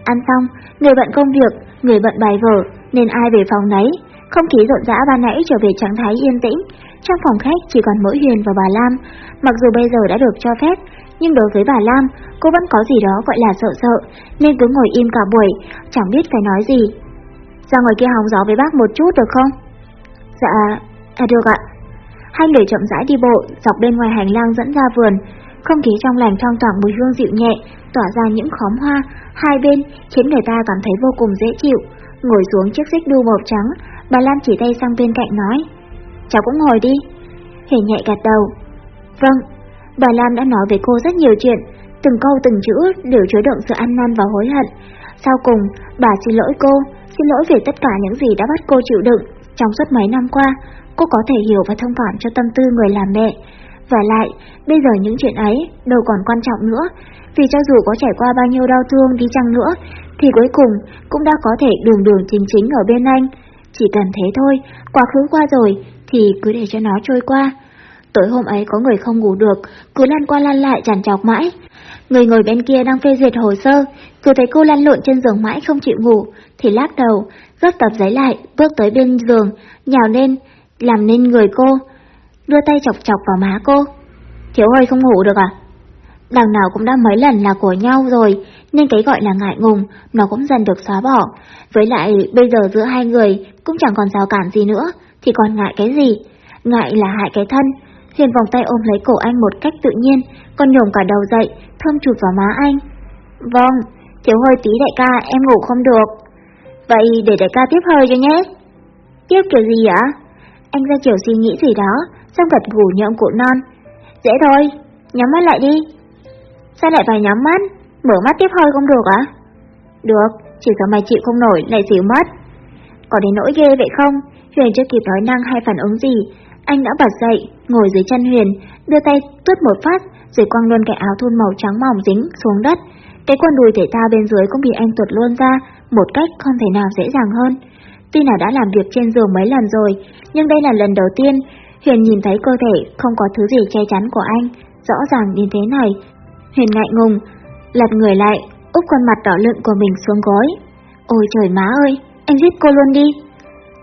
Ăn xong, người bận công việc, người bận bài vở, nên ai về phòng nấy. Không khí rộn rã ban nãy trở về trạng thái yên tĩnh, trong phòng khách chỉ còn mỗi Huyền và bà Lam. Mặc dù bây giờ đã được cho phép, nhưng đối với bà Lam, cô vẫn có gì đó gọi là sợ sợ, nên cứ ngồi im cả buổi, chẳng biết phải nói gì. Ra ngoài kia hóng gió với bác một chút được không? Dạ, à được ạ. Hai người chậm rãi đi bộ, dọc bên ngoài hành lang dẫn ra vườn, không khí trong lành thoang thoảng mùi hương dịu nhẹ, tỏa ra những khóm hoa, hai bên khiến người ta cảm thấy vô cùng dễ chịu. Ngồi xuống chiếc xích đu màu trắng, bà Lam chỉ tay sang bên cạnh nói, cháu cũng ngồi đi. Hề nhẹ gật đầu. Vâng, Bà Lam đã nói với cô rất nhiều chuyện, từng câu từng chữ đều chứa đựng sự ăn năn và hối hận. Sau cùng, bà xin lỗi cô, xin lỗi về tất cả những gì đã bắt cô chịu đựng trong suốt mấy năm qua. Cô có thể hiểu và thông cảm cho tâm tư người làm mẹ. Và lại, bây giờ những chuyện ấy đâu còn quan trọng nữa, vì cho dù có trải qua bao nhiêu đau thương đi chăng nữa, thì cuối cùng cũng đã có thể đường đường chính chính ở bên anh. Chỉ cần thế thôi, quá khứ qua rồi, thì cứ để cho nó trôi qua. Tối hôm ấy có người không ngủ được, cứ lăn qua lăn lại chằn chọc mãi. Người ngồi bên kia đang phê duyệt hồ sơ, cứ thấy cô lăn lộn trên giường mãi không chịu ngủ, thì lắc đầu, gấp tập giấy lại, bước tới bên giường, nhào lên, làm nên người cô, đưa tay chọc chọc vào má cô. Thiếu hơi không ngủ được à? Đằng nào cũng đã mấy lần là của nhau rồi, nên cái gọi là ngại ngùng, nó cũng dần được xóa bỏ. Với lại, bây giờ giữa hai người cũng chẳng còn rào cản gì nữa, thì còn ngại cái gì? Ngại là hại cái thân, Hiền vòng tay ôm lấy cổ anh một cách tự nhiên, còn nhổm cả đầu dậy, thơm chụp vào má anh. Vâng, thiếu hơi tí đại ca, em ngủ không được. Vậy để đại ca tiếp hơi cho nhé. Tiếp kiểu gì ạ? Anh ra chiều suy nghĩ gì đó, xong gật gù như ông cụ non. Dễ thôi, nhắm mắt lại đi. Sao lại phải nhắm mắt? Mở mắt tiếp hơi không được ạ? Được, chỉ sợ mày chịu không nổi lại xỉu mất. Có đến nỗi ghê vậy không? Huyền chưa kịp nói năng hay phản ứng gì, anh đã bật dậy, ngồi dưới chân Huyền, đưa tay tuốt một phát, rồi quăng luôn cái áo thun màu trắng mỏng dính xuống đất. Cái quần đùi thể thao bên dưới cũng bị anh tuột luôn ra, một cách không thể nào dễ dàng hơn. Tuy là đã làm việc trên giường mấy lần rồi, nhưng đây là lần đầu tiên Huyền nhìn thấy cơ thể không có thứ gì che chắn của anh, rõ ràng đến thế này. Huyền ngại ngùng, lật người lại, úp khuôn mặt đỏ lựng của mình xuống gối. Ôi trời má ơi, anh giết cô luôn đi.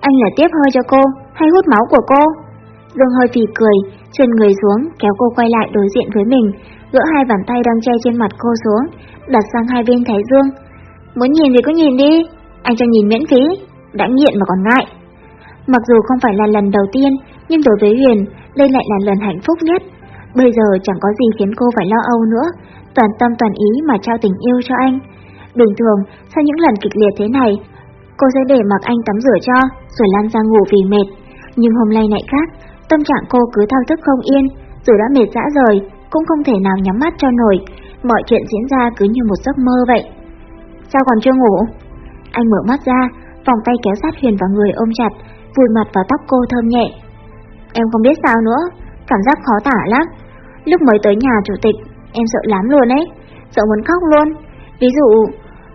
Anh là tiếp hơi cho cô, hay hút máu của cô? Dương hơi phì cười, chân người xuống, kéo cô quay lại đối diện với mình, gỡ hai bàn tay đang che trên mặt cô xuống, đặt sang hai bên thái dương. Muốn nhìn thì cứ nhìn đi, anh cho nhìn miễn phí, đã nghiện mà còn ngại. Mặc dù không phải là lần đầu tiên, nhưng đối với Huyền, đây lại là lần hạnh phúc nhất. Bây giờ chẳng có gì khiến cô phải lo âu nữa, toàn tâm toàn ý mà trao tình yêu cho anh. Bình thường, sau những lần kịch liệt thế này, cô sẽ để mặc anh tắm rửa cho, rồi lan ra ngủ vì mệt. Nhưng hôm nay lại khác, tâm trạng cô cứ thao thức không yên, dù đã mệt dã rời, cũng không thể nào nhắm mắt cho nổi. Mọi chuyện diễn ra cứ như một giấc mơ vậy. Sao còn chưa ngủ? Anh mở mắt ra, vòng tay kéo sát Huyền vào người ôm chặt, vùi mặt vào tóc cô thơm nhẹ. Em không biết sao nữa, cảm giác khó tả lắm. Lúc mới tới nhà chủ tịch, em sợ lắm luôn ấy, sợ muốn khóc luôn. Ví dụ,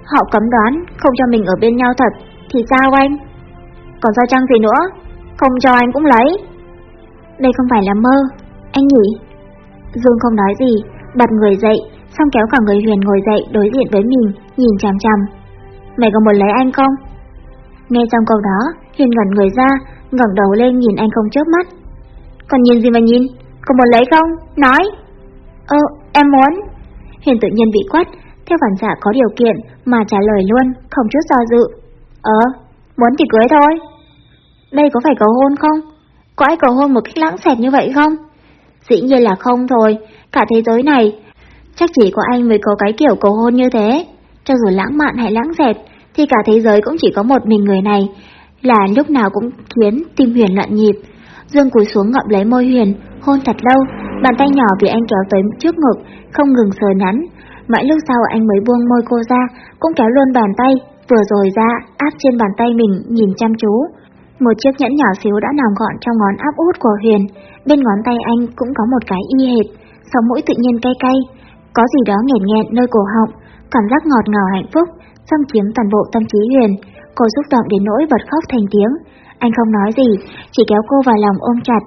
họ cấm đoán không cho mình ở bên nhau thật, thì sao anh? Còn sao chăng gì nữa, không cho anh cũng lấy. Đây không phải là mơ, anh nhỉ? Dương không nói gì, bật người dậy, xong kéo cả người Huyền ngồi dậy đối diện với mình, nhìn chằm chằm. Mày có muốn lấy anh không? Nghe xong câu đó, Huyền ngẩn người ra, ngẩng đầu lên nhìn anh không chớp mắt. Còn nhìn gì mà nhìn? Có muốn lấy không? Nói! Ơ, em muốn. Huyền tự nhiên bị quát, theo phản xạ có điều kiện mà trả lời luôn, không chút do dự. Ờ, muốn thì cưới thôi. Đây có phải cầu hôn không? Có ai cầu hôn một cách lãng xẹt như vậy không? Dĩ nhiên là không thôi, cả thế giới này, chắc chỉ có anh mới có cái kiểu cầu hôn như thế. Cho dù lãng mạn hay lãng xẹt, thì cả thế giới cũng chỉ có một mình người này, là lúc nào cũng khiến tim Huyền loạn nhịp. Dương cúi xuống ngậm lấy môi Huyền, hôn thật lâu, bàn tay nhỏ bị anh kéo tới trước ngực, không ngừng sờ nắn. Mãi lúc sau anh mới buông môi cô ra, cũng kéo luôn bàn tay, vừa rồi ra, áp trên bàn tay mình nhìn chăm chú. Một chiếc nhẫn nhỏ xíu đã nằm gọn trong ngón áp út của Huyền, bên ngón tay anh cũng có một cái y hệt, sống mũi tự nhiên cay cay, có gì đó nghẹn nghẹn nơi cổ họng, cảm giác ngọt ngào hạnh phúc, xâm chiếm toàn bộ tâm trí Huyền. Cô xúc động đến nỗi bật khóc thành tiếng. Anh không nói gì, chỉ kéo cô vào lòng ôm chặt.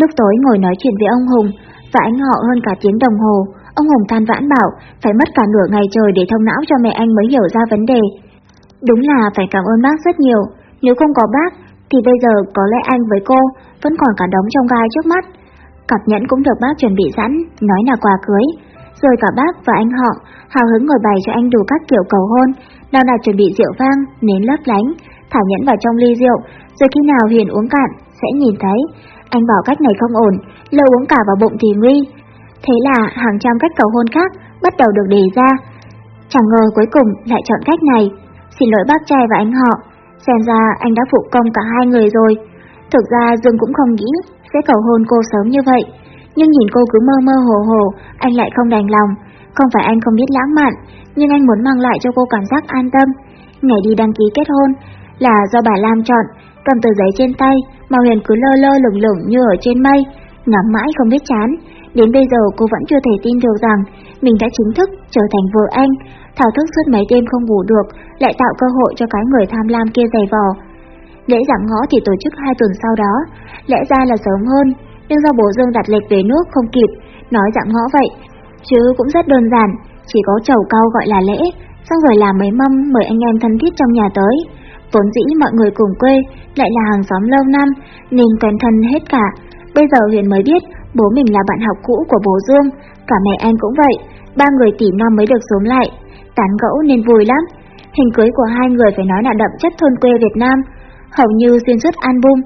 Lúc tối ngồi nói chuyện với ông Hùng, và anh họ hơn cả tiếng đồng hồ, ông Hùng than vãn bảo phải mất cả nửa ngày trời để thông não cho mẹ anh mới hiểu ra vấn đề. Đúng là phải cảm ơn bác rất nhiều, nếu không có bác thì bây giờ có lẽ anh với cô vẫn còn cả đống trong gai trước mắt. Cặp nhẫn cũng được bác chuẩn bị sẵn, nói là quà cưới. Rồi cả bác và anh họ hào hứng ngồi bày cho anh đủ các kiểu cầu hôn, nào là chuẩn bị rượu vang, nến lấp lánh, thả nhẫn vào trong ly rượu, rồi khi nào Huyền uống cạn, sẽ nhìn thấy. Anh bảo cách này không ổn, lâu uống cả vào bụng thì nguy. Thế là hàng trăm cách cầu hôn khác bắt đầu được đề ra. Chẳng ngờ cuối cùng lại chọn cách này. Xin lỗi bác trai và anh họ, xem ra anh đã phụ công cả hai người rồi. Thực ra Dương cũng không nghĩ sẽ cầu hôn cô sớm như vậy. Nhưng nhìn cô cứ mơ mơ hồ hồ, anh lại không đành lòng. Không phải anh không biết lãng mạn, nhưng anh muốn mang lại cho cô cảm giác an tâm. Ngày đi đăng ký kết hôn là do bà Lam chọn, cầm tờ giấy trên tay, mà Huyền cứ lơ lơ lửng lửng như ở trên mây, ngắm mãi không biết chán. Đến bây giờ cô vẫn chưa thể tin được rằng mình đã chính thức trở thành vợ anh, thao thức suốt mấy đêm không ngủ được, lại tạo cơ hội cho cái người tham lam kia giày vò. Lễ giảm ngõ thì tổ chức hai tuần sau đó, lẽ ra là sớm hơn, nhưng do bố Dương đặt lệch về nước không kịp, nói giảm ngõ vậy, chứ cũng rất đơn giản, chỉ có chầu cau gọi là lễ, xong rồi làm mấy mâm mời anh em thân thiết trong nhà tới. Vốn dĩ mọi người cùng quê, lại là hàng xóm lâu năm, nên quen thân hết cả. Bây giờ Huyền mới biết bố mình là bạn học cũ của bố Dương, cả mẹ anh cũng vậy, ba người tỉ non mới được xuống lại. Tán gẫu nên vui lắm. Hình cưới của hai người phải nói là đậm chất thôn quê Việt Nam. Hầu như xuyên suốt album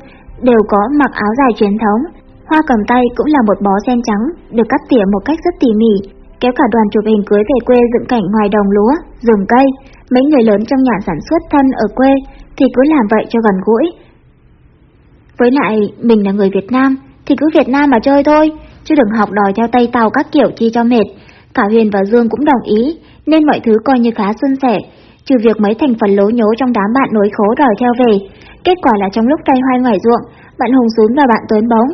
đều có mặc áo dài truyền thống. Hoa cầm tay cũng là một bó sen trắng, được cắt tỉa một cách rất tỉ mỉ, kéo cả đoàn chụp hình cưới về quê dựng cảnh ngoài đồng lúa, rừng cây. Mấy người lớn trong nhà sản xuất thân ở quê thì cứ làm vậy cho gần gũi. Với lại, mình là người Việt Nam, thì cứ Việt Nam mà chơi thôi, chứ đừng học đòi theo Tây Tàu các kiểu chi cho mệt. Cả Huyền và Dương cũng đồng ý, nên mọi thứ coi như khá xuân sẻ, trừ việc mấy thành phần lố nhố trong đám bạn nối khố đòi theo về. Kết quả là trong lúc cây hoai ngoài ruộng, bạn Hùng Dún và bạn Tuấn bóng.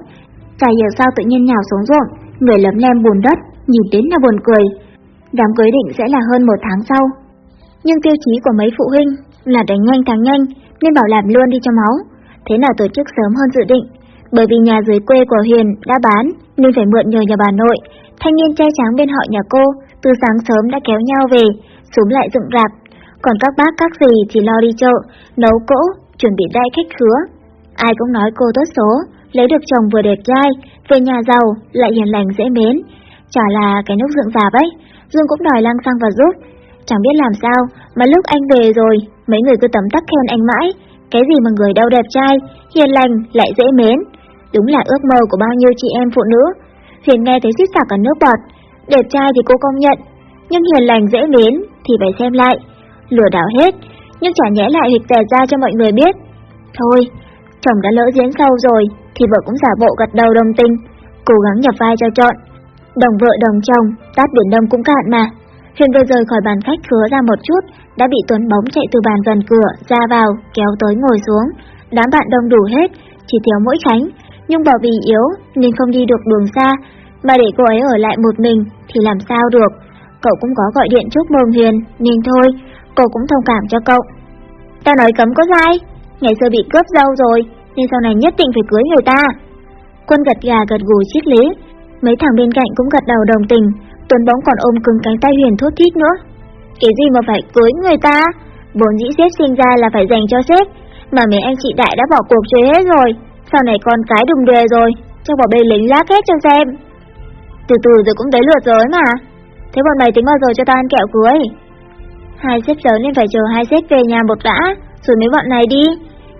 Chả hiểu sao tự nhiên nhào xuống ruộng, người lấm lem bùn đất, nhìn đến là buồn cười. Đám cưới định sẽ là hơn một tháng sau. Nhưng tiêu chí của mấy phụ huynh là đánh nhanh càng nhanh, nên bảo làm luôn đi cho máu. Thế là tổ chức sớm hơn dự định. Bởi vì nhà dưới quê của Huyền đã bán nên phải mượn nhờ nhà bà nội. Thanh niên trai trắng bên họ nhà cô từ sáng sớm đã kéo nhau về, xuống lại dựng rạp. Còn các bác các dì thì lo đi chợ, nấu cỗ, chuẩn bị đai khách khứa. Ai cũng nói cô tốt số, lấy được chồng vừa đẹp trai, về nhà giàu, lại hiền lành dễ mến. Chả là cái nút dựng rạp ấy, Dương cũng đòi lăng xăng và giúp. Chẳng biết làm sao, mà lúc anh về rồi, mấy người cứ tấm tắc khen anh mãi. Cái gì mà người đâu đẹp trai, hiền lành, lại dễ mến. Đúng là ước mơ của bao nhiêu chị em phụ nữ. Hiền nghe thấy suýt sạc cả nước bọt. Đẹp trai thì cô công nhận, nhưng hiền lành dễ mến thì phải xem lại. Lừa đảo hết, nhưng chả nhẽ lại hịch tè ra cho mọi người biết. Thôi, chồng đã lỡ diễn sâu rồi, thì vợ cũng giả bộ gật đầu đồng tình, cố gắng nhập vai cho trọn. Đồng vợ đồng chồng, tát biển đông cũng cạn mà. Huyền vừa rời khỏi bàn khách khứa ra một chút, đã bị Tuấn bóng chạy từ bàn gần cửa, ra vào, kéo tới ngồi xuống. Đám bạn đông đủ hết, chỉ thiếu mỗi Khánh, nhưng bởi vì yếu nên không đi được đường xa, mà để cô ấy ở lại một mình thì làm sao được. Cậu cũng có gọi điện chúc mừng Huyền, nên thôi, cô cũng thông cảm cho cậu. Ta nói cấm có sai, ngày xưa bị cướp dâu rồi, nên sau này nhất định phải cưới người ta. Quân gật gà gật gù chiếc lý, mấy thằng bên cạnh cũng gật đầu đồng tình, Tuấn bóng còn ôm cứng cánh tay Huyền thốt thít nữa. Cái gì mà phải cưới người ta? Vốn dĩ xếp sinh ra là phải dành cho xếp mà mấy anh chị đại đã bỏ cuộc chơi hết rồi, sau này con cái đùng đề rồi, cho bỏ bê lính lác hết cho xem. Từ từ rồi cũng tới lượt rồi mà. Thế bọn mày tính bao giờ cho tao ăn kẹo cưới? Hai xếp lớn nên phải chờ hai xếp về nhà một đã, rồi mấy bọn này đi.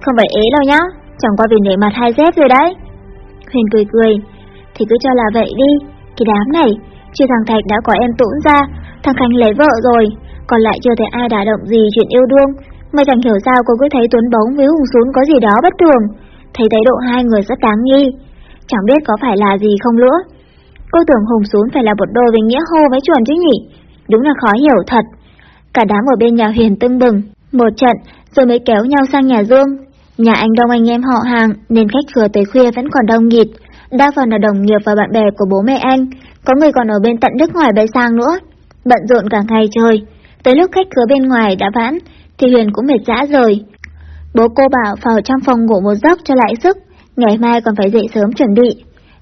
Không phải ế đâu nhá, chẳng qua vì nể mặt hai xếp rồi đấy. Huyền cười cười, thì cứ cho là vậy đi, cái đám này, chưa thằng Thạch đã có em tũn ra, thằng Khánh lấy vợ rồi, còn lại chưa thấy ai đả động gì chuyện yêu đương, mà chẳng hiểu sao cô cứ thấy Tuấn Bóng với Hùng Sún có gì đó bất thường, thấy thái độ hai người rất đáng nghi, chẳng biết có phải là gì không nữa. Cô tưởng Hùng Sún phải là một đôi với nghĩa hô với chuẩn chứ nhỉ, đúng là khó hiểu thật. Cả đám ở bên nhà Huyền tưng bừng, một trận rồi mới kéo nhau sang nhà Dương. Nhà anh đông anh em họ hàng nên khách vừa tới khuya vẫn còn đông nghịt, đa phần là đồng nghiệp và bạn bè của bố mẹ anh, có người còn ở bên tận nước ngoài bay sang nữa. Bận rộn cả ngày trời, tới lúc khách khứa bên ngoài đã vãn, thì Huyền cũng mệt dã rời. Bố cô bảo vào trong phòng ngủ một giấc cho lại sức, ngày mai còn phải dậy sớm chuẩn bị.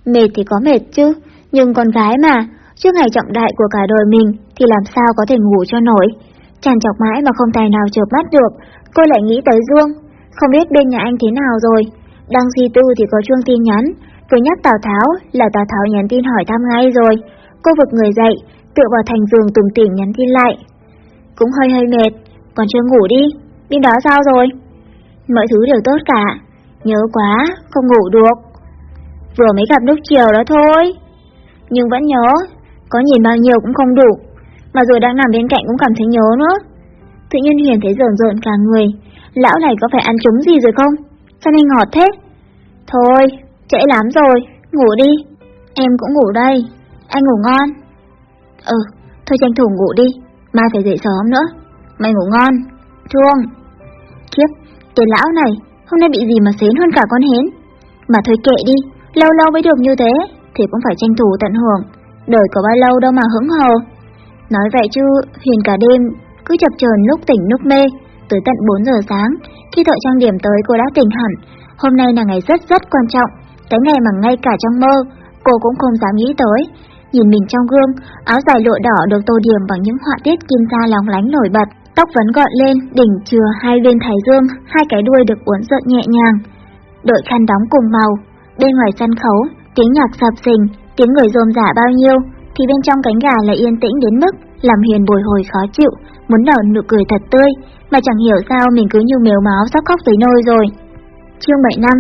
Mệt thì có mệt chứ, nhưng con gái mà, trước ngày trọng đại của cả đời mình thì làm sao có thể ngủ cho nổi. Chàng chọc mãi mà không tài nào chợp mắt được, cô lại nghĩ tới Dương, không biết bên nhà anh thế nào rồi. Đang suy tư thì có chuông tin nhắn, Vừa nhắc Tào Tháo là Tào Tháo nhắn tin hỏi thăm ngay rồi. Cô vực người dậy, tựa vào thành giường tùng tỉnh nhắn tin lại. Cũng hơi hơi mệt, còn chưa ngủ đi, bên đó sao rồi? Mọi thứ đều tốt cả, nhớ quá, không ngủ được. Vừa mới gặp lúc chiều đó thôi. Nhưng vẫn nhớ, có nhìn bao nhiêu cũng không đủ, mà rồi đang nằm bên cạnh cũng cảm thấy nhớ nữa. Tự nhiên Huyền thấy rợn rợn cả người, lão này có phải ăn trúng gì rồi không? Sao nên ngọt thế? Thôi, Trễ lắm rồi, ngủ đi. Em cũng ngủ đây. Anh ngủ ngon. Ừ, thôi tranh thủ ngủ đi. Mai phải dậy sớm nữa. Mày ngủ ngon. Chuông. Kiếp, cái lão này, hôm nay bị gì mà xến hơn cả con hến. Mà thôi kệ đi, lâu lâu mới được như thế, thì cũng phải tranh thủ tận hưởng. Đời có bao lâu đâu mà hững hờ. Nói vậy chứ, Huyền cả đêm, cứ chập chờn lúc tỉnh lúc mê, tới tận 4 giờ sáng, khi thợ trang điểm tới cô đã tỉnh hẳn. Hôm nay là ngày rất rất quan trọng, cái ngày mà ngay cả trong mơ, cô cũng không dám nghĩ tới. Nhìn mình trong gương, áo dài lụa đỏ được tô điểm bằng những họa tiết kim sa lóng lánh nổi bật, tóc vấn gọn lên, đỉnh chừa hai bên thái dương, hai cái đuôi được uốn rợn nhẹ nhàng. Đội khăn đóng cùng màu, bên ngoài sân khấu, tiếng nhạc sập sình, tiếng người rôm rả bao nhiêu, thì bên trong cánh gà lại yên tĩnh đến mức làm hiền bồi hồi khó chịu, muốn nở nụ cười thật tươi, mà chẳng hiểu sao mình cứ như mèo máu sắp khóc tới nôi rồi. Chương 7 năm,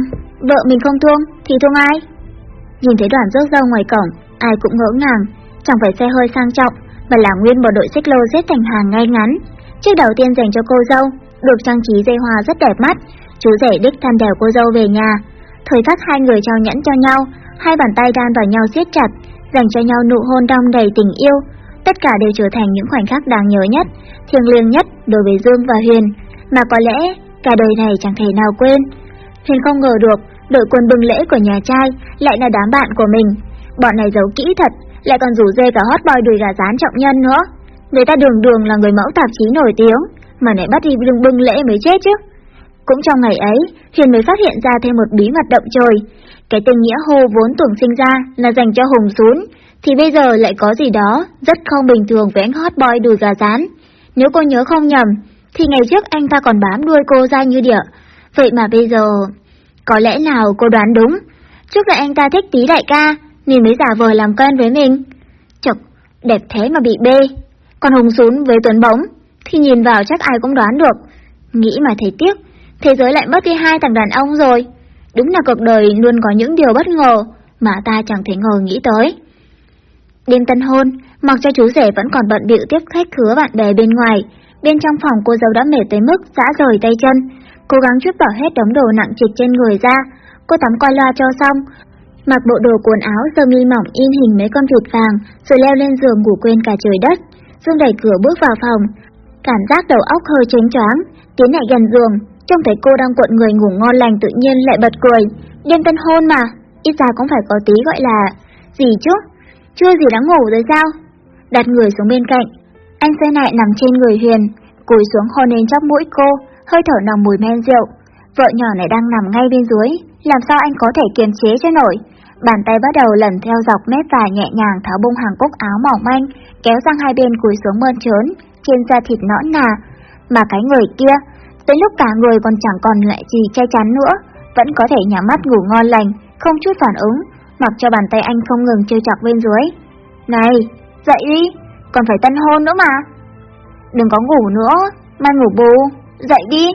vợ mình không thương, thì thương ai? Nhìn thấy đoàn rước dâu ngoài cổng, ai cũng ngỡ ngàng, chẳng phải xe hơi sang trọng, mà là nguyên một đội xích lô xếp thành hàng ngay ngắn. Chiếc đầu tiên dành cho cô dâu, được trang trí dây hoa rất đẹp mắt, chú rể đích thân đèo cô dâu về nhà. Thời khắc hai người trao nhẫn cho nhau, hai bàn tay đan vào nhau siết chặt, dành cho nhau nụ hôn đong đầy tình yêu. Tất cả đều trở thành những khoảnh khắc đáng nhớ nhất, thiêng liêng nhất đối với Dương và Huyền, mà có lẽ cả đời này chẳng thể nào quên. Huyền không ngờ được, đội quân bưng lễ của nhà trai lại là đám bạn của mình. Bọn này giấu kỹ thật, lại còn rủ dê cả hot boy đùi gà rán trọng nhân nữa. Người ta đường đường là người mẫu tạp chí nổi tiếng, mà lại bắt đi bưng bưng lễ mới chết chứ. Cũng trong ngày ấy, Hiền mới phát hiện ra thêm một bí mật động trời. Cái tên nghĩa hô vốn tưởng sinh ra là dành cho Hùng Sún, thì bây giờ lại có gì đó rất không bình thường với anh hot boy đùi gà rán. Nếu cô nhớ không nhầm, thì ngày trước anh ta còn bám đuôi cô ra như địa. Vậy mà bây giờ... Có lẽ nào cô đoán đúng? Trước là anh ta thích tí đại ca, nên mới giả vờ làm quen với mình. Chật, đẹp thế mà bị bê. Còn Hùng Sún với Tuấn Bóng, thì nhìn vào chắc ai cũng đoán được. Nghĩ mà thấy tiếc, thế giới lại mất đi hai thằng đàn ông rồi. Đúng là cuộc đời luôn có những điều bất ngờ mà ta chẳng thể ngờ nghĩ tới. Đêm tân hôn, mặc cho chú rể vẫn còn bận bịu tiếp khách khứa bạn bè bên ngoài. Bên trong phòng cô dâu đã mệt tới mức dã rời tay chân, cố gắng chút bỏ hết đống đồ nặng trịch trên người ra. Cô tắm qua loa cho xong, mặc bộ đồ quần áo sơ mi mỏng in hình mấy con vịt vàng, rồi leo lên giường ngủ quên cả trời đất. Dương đẩy cửa bước vào phòng, cảm giác đầu óc hơi chênh choáng, tiến lại gần giường, trông thấy cô đang cuộn người ngủ ngon lành tự nhiên lại bật cười. Đêm tân hôn mà, ít ra cũng phải có tí gọi là... gì chứ? Chưa gì đã ngủ rồi sao? Đặt người xuống bên cạnh, anh xe nại nằm trên người Huyền, cúi xuống hôn lên chóp mũi cô, hơi thở nồng mùi men rượu. Vợ nhỏ này đang nằm ngay bên dưới, làm sao anh có thể kiềm chế cho nổi? Bàn tay bắt đầu lần theo dọc mép và nhẹ nhàng tháo bông hàng cúc áo mỏng manh, kéo sang hai bên cúi xuống mơn trớn, trên da thịt nõn nà. Mà cái người kia, tới lúc cả người còn chẳng còn lại gì che chắn nữa, vẫn có thể nhắm mắt ngủ ngon lành, không chút phản ứng, mặc cho bàn tay anh không ngừng trêu chọc bên dưới. Này, dậy đi, còn phải tân hôn nữa mà. Đừng có ngủ nữa, mai ngủ bù, dậy đi.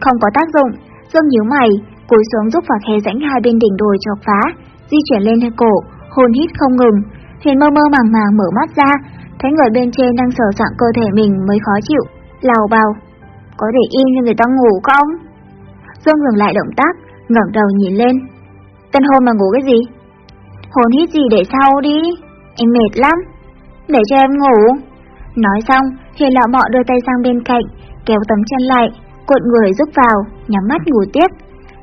Không có tác dụng, Dương nhíu mày, cúi xuống giúp vào khe rãnh hai bên đỉnh đồi chọc phá, di chuyển lên hơi cổ, hồn hít không ngừng. Huyền mơ mơ màng màng mở mắt ra, thấy người bên trên đang sờ soạn cơ thể mình mới khó chịu, lào bào. Có để im cho người ta ngủ không? Dương dừng lại động tác, ngẩng đầu nhìn lên. Tân hôn mà ngủ cái gì? Hồn hít gì để sau đi, em mệt lắm. Để cho em ngủ. Nói xong, Hiền lọ mọ đưa tay sang bên cạnh, kéo tấm chân lại, cuộn người giúp vào, nhắm mắt ngủ tiếp.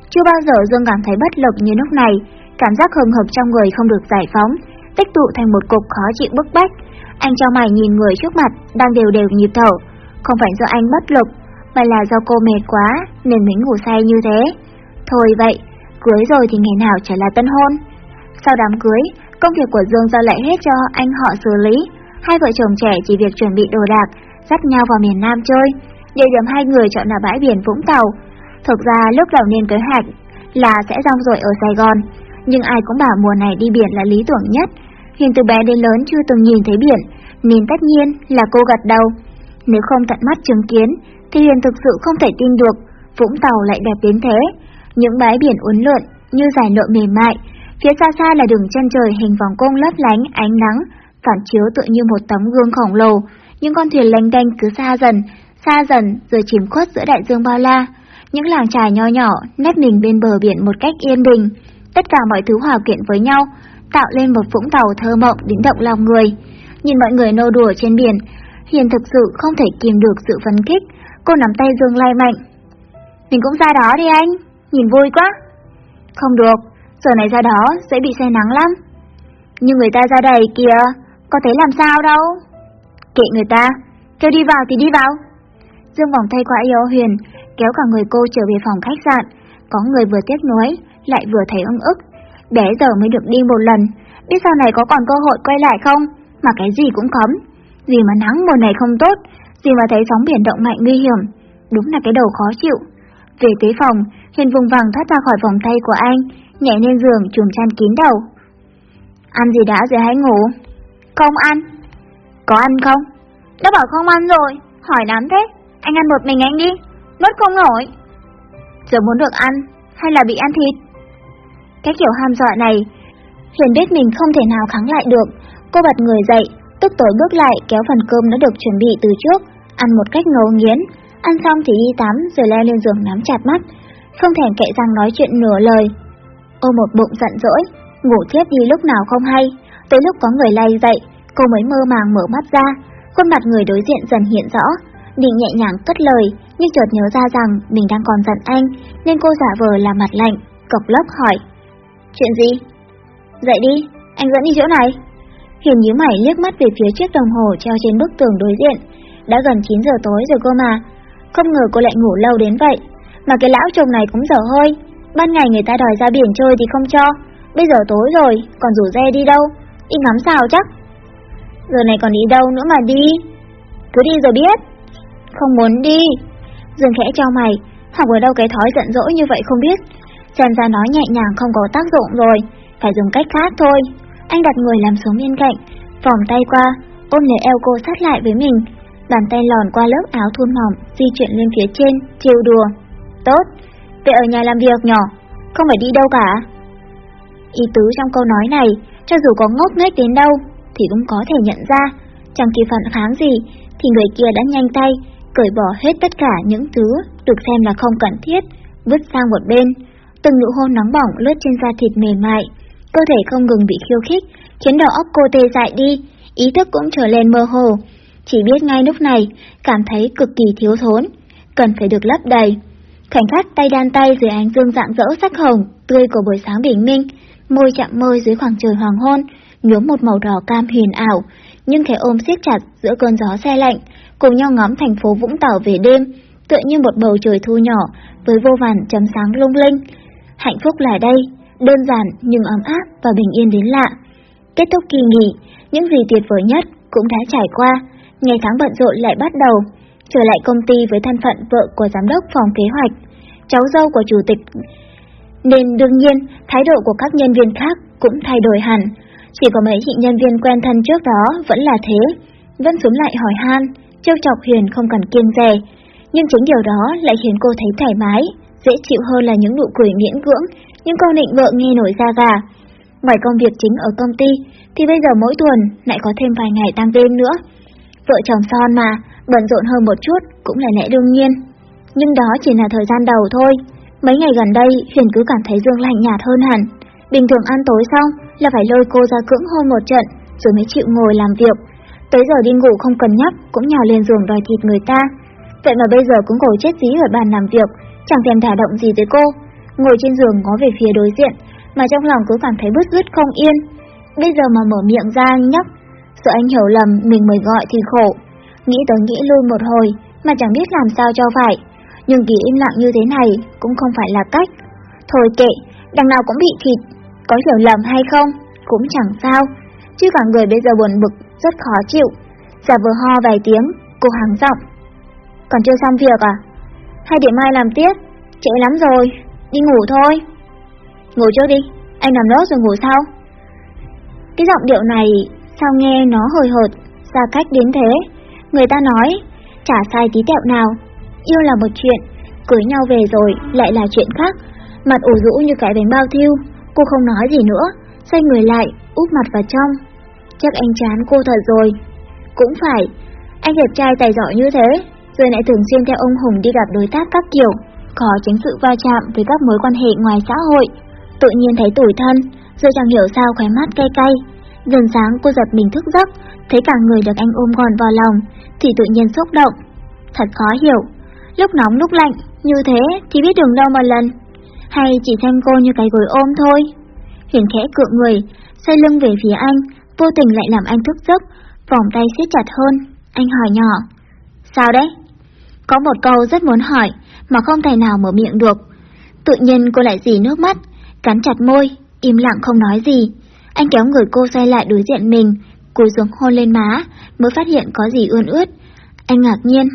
Chưa bao giờ Dương cảm thấy bất lực như lúc này, cảm giác hừng hực trong người không được giải phóng, tích tụ thành một cục khó chịu bức bách. Anh cho mày nhìn người trước mặt đang đều đều nhịp thở, không phải do anh bất lực, mà là do cô mệt quá nên mới ngủ say như thế. Thôi vậy, cưới rồi thì ngày nào trở là tân hôn. Sau đám cưới, công việc của Dương giao lại hết cho anh họ xử lý. Hai vợ chồng trẻ chỉ việc chuẩn bị đồ đạc, dắt nhau vào miền Nam chơi. Địa điểm hai người chọn là bãi biển Vũng Tàu. Thực ra lúc đầu nên kế hoạch là sẽ rong rồi ở Sài Gòn, nhưng ai cũng bảo mùa này đi biển là lý tưởng nhất. Hiền từ bé đến lớn chưa từng nhìn thấy biển, nên tất nhiên là cô gật đầu. Nếu không tận mắt chứng kiến, thì Hiền thực sự không thể tin được Vũng Tàu lại đẹp đến thế. Những bãi biển uốn lượn như giải lụa mềm mại, phía xa xa là đường chân trời hình vòng cung lấp lánh ánh nắng, phản chiếu tự như một tấm gương khổng lồ. Những con thuyền lênh đênh cứ xa dần, xa dần rồi chìm khuất giữa đại dương bao la. Những làng trài nho nhỏ nép mình bên bờ biển một cách yên bình. Tất cả mọi thứ hòa quyện với nhau, tạo lên một vũng tàu thơ mộng đến động lòng người. Nhìn mọi người nô đùa trên biển, Hiền thực sự không thể kìm được sự phấn khích, cô nắm tay Dương lay mạnh. Mình cũng ra đó đi anh, nhìn vui quá. Không được, giờ này ra đó sẽ bị say nắng lắm. Nhưng người ta ra đầy kìa, có thấy làm sao đâu. Kệ người ta, kêu đi vào thì đi vào. Dương vòng tay qua yêu Huyền, kéo cả người cô trở về phòng khách sạn. Có người vừa tiếc nuối, lại vừa thấy ưng ức. Bé giờ mới được đi một lần, biết sau này có còn cơ hội quay lại không? Mà cái gì cũng cấm. Gì mà nắng mùa này không tốt, gì mà thấy sóng biển động mạnh nguy hiểm. Đúng là cái đầu khó chịu. Về tới phòng, Hiền vùng vàng thoát ra khỏi vòng tay của anh, nhảy lên giường chùm chăn kín đầu. Ăn gì đã rồi hãy ngủ? Không ăn. Có ăn không? Đã bảo không ăn rồi, hỏi lắm thế. Anh ăn một mình anh đi, nuốt không nổi. Giờ muốn được ăn, hay là bị ăn thịt? Cái kiểu ham dọa này, Hiền biết mình không thể nào kháng lại được. Cô bật người dậy, tức tối bước lại kéo phần cơm đã được chuẩn bị từ trước, ăn một cách ngấu nghiến. Ăn xong thì đi tắm rồi leo lên giường nắm chặt mắt, không thèm kệ răng nói chuyện nửa lời. Ôm một bụng giận dỗi, ngủ thiếp đi lúc nào không hay, tới lúc có người lay dậy, cô mới mơ màng mở mắt ra, khuôn mặt người đối diện dần hiện rõ, định nhẹ nhàng cất lời, nhưng chợt nhớ ra rằng mình đang còn giận anh, nên cô giả vờ là mặt lạnh, cộc lốc hỏi. Chuyện gì? Dậy đi, anh dẫn đi chỗ này. Hiền nhíu mày liếc mắt về phía chiếc đồng hồ treo trên bức tường đối diện. Đã gần 9 giờ tối rồi cô mà. Không ngờ cô lại ngủ lâu đến vậy. Mà cái lão chồng này cũng dở hơi, ban ngày người ta đòi ra biển chơi thì không cho, bây giờ tối rồi, còn rủ dê đi đâu, đi ngắm sao chắc. Giờ này còn đi đâu nữa mà đi, cứ đi rồi biết. Không muốn đi. Dương khẽ cho mày, học ở đâu cái thói giận dỗi như vậy không biết. Xem ra nói nhẹ nhàng không có tác dụng rồi, phải dùng cách khác thôi. Anh đặt người làm xuống bên cạnh, vòng tay qua, ôm lấy eo cô sát lại với mình. Bàn tay lòn qua lớp áo thun mỏng, di chuyển lên phía trên, chiều đùa. Tốt, về ở nhà làm việc nhỏ, không phải đi đâu cả. Ý tứ trong câu nói này, cho dù có ngốc nghếch đến đâu, thì cũng có thể nhận ra, chẳng kịp phản kháng gì, thì người kia đã nhanh tay, cởi bỏ hết tất cả những thứ được xem là không cần thiết, vứt sang một bên. Từng nụ hôn nóng bỏng lướt trên da thịt mềm mại, cơ thể không ngừng bị khiêu khích, khiến đầu óc cô tê dại đi, ý thức cũng trở lên mơ hồ. Chỉ biết ngay lúc này, cảm thấy cực kỳ thiếu thốn, cần phải được lấp đầy. Khoảnh khắc tay đan tay dưới ánh dương dạng dỡ sắc hồng, tươi của buổi sáng bình minh, môi chạm môi dưới khoảng trời hoàng hôn, nhuốm một màu đỏ cam huyền ảo, nhưng cái ôm siết chặt giữa cơn gió xe lạnh, cùng nhau ngắm thành phố Vũng Tàu về đêm, tựa như một bầu trời thu nhỏ với vô vàn chấm sáng lung linh. Hạnh phúc là đây, đơn giản nhưng ấm áp và bình yên đến lạ. Kết thúc kỳ nghỉ, những gì tuyệt vời nhất cũng đã trải qua, ngày tháng bận rộn lại bắt đầu. Trở lại công ty với thân phận vợ của giám đốc phòng kế hoạch, cháu dâu của chủ tịch. Nên đương nhiên, thái độ của các nhân viên khác cũng thay đổi hẳn. Chỉ có mấy chị nhân viên quen thân trước đó vẫn là thế, vẫn xuống lại hỏi han, trêu chọc Huyền không cần kiêng dè. Nhưng chính điều đó lại khiến cô thấy thoải mái, dễ chịu hơn là những nụ cười miễn cưỡng, những câu định vợ nghe nổi da gà. Ngoài công việc chính ở công ty, thì bây giờ mỗi tuần lại có thêm vài ngày tăng đêm nữa. Vợ chồng son mà, bận rộn hơn một chút cũng là lẽ đương nhiên. Nhưng đó chỉ là thời gian đầu thôi. Mấy ngày gần đây, Huyền cứ cảm thấy Dương lạnh nhạt hơn hẳn. Bình thường ăn tối xong là phải lôi cô ra cưỡng hôn một trận, rồi mới chịu ngồi làm việc. Tới giờ đi ngủ không cần nhắc, cũng nhào lên giường đòi thịt người ta. Vậy mà bây giờ cũng ngồi chết dí ở bàn làm việc, chẳng thèm thả động gì tới cô. Ngồi trên giường ngó về phía đối diện, mà trong lòng cứ cảm thấy bứt rứt không yên. Bây giờ mà mở miệng ra nhắc, sợ anh hiểu lầm mình mới gọi thì khổ. Nghĩ tới nghĩ lui một hồi, mà chẳng biết làm sao cho phải. Nhưng kỳ im lặng như thế này cũng không phải là cách. Thôi kệ, đằng nào cũng bị thịt, có hiểu lầm hay không, cũng chẳng sao. Chứ cả người bây giờ buồn bực, rất khó chịu. Giả vừa ho vài tiếng, cô hàng giọng. Còn chưa xong việc à? Hay để mai làm tiếp? Trễ lắm rồi, đi ngủ thôi. Ngủ trước đi, anh nằm nốt rồi ngủ sau. Cái giọng điệu này sao nghe nó hồi hợt, xa cách đến thế. Người ta nói, chả sai tí tẹo nào, yêu là một chuyện, cưới nhau về rồi lại là chuyện khác. Mặt ủ rũ như cái bánh bao thiêu, cô không nói gì nữa, xoay người lại, úp mặt vào trong. Chắc anh chán cô thật rồi. Cũng phải, anh đẹp trai tài giỏi như thế, rồi lại thường xuyên theo ông Hùng đi gặp đối tác các kiểu, khó tránh sự va chạm với các mối quan hệ ngoài xã hội. Tự nhiên thấy tủi thân, rồi chẳng hiểu sao khóe mắt cay cay. Dần sáng cô giật mình thức giấc, thấy cả người được anh ôm gọn vào lòng, thì tự nhiên xúc động. Thật khó hiểu, lúc nóng lúc lạnh, như thế thì biết đường đâu mà lần. Hay chỉ xem cô như cái gối ôm thôi. Huyền khẽ cựa người, xoay lưng về phía anh, vô tình lại làm anh thức giấc, vòng tay siết chặt hơn. Anh hỏi nhỏ. Sao đấy? Có một câu rất muốn hỏi, mà không thể nào mở miệng được. Tự nhiên cô lại dì nước mắt, cắn chặt môi, im lặng không nói gì. Anh kéo người cô xoay lại đối diện mình, cúi xuống hôn lên má, mới phát hiện có gì ươn ướt. Anh ngạc nhiên.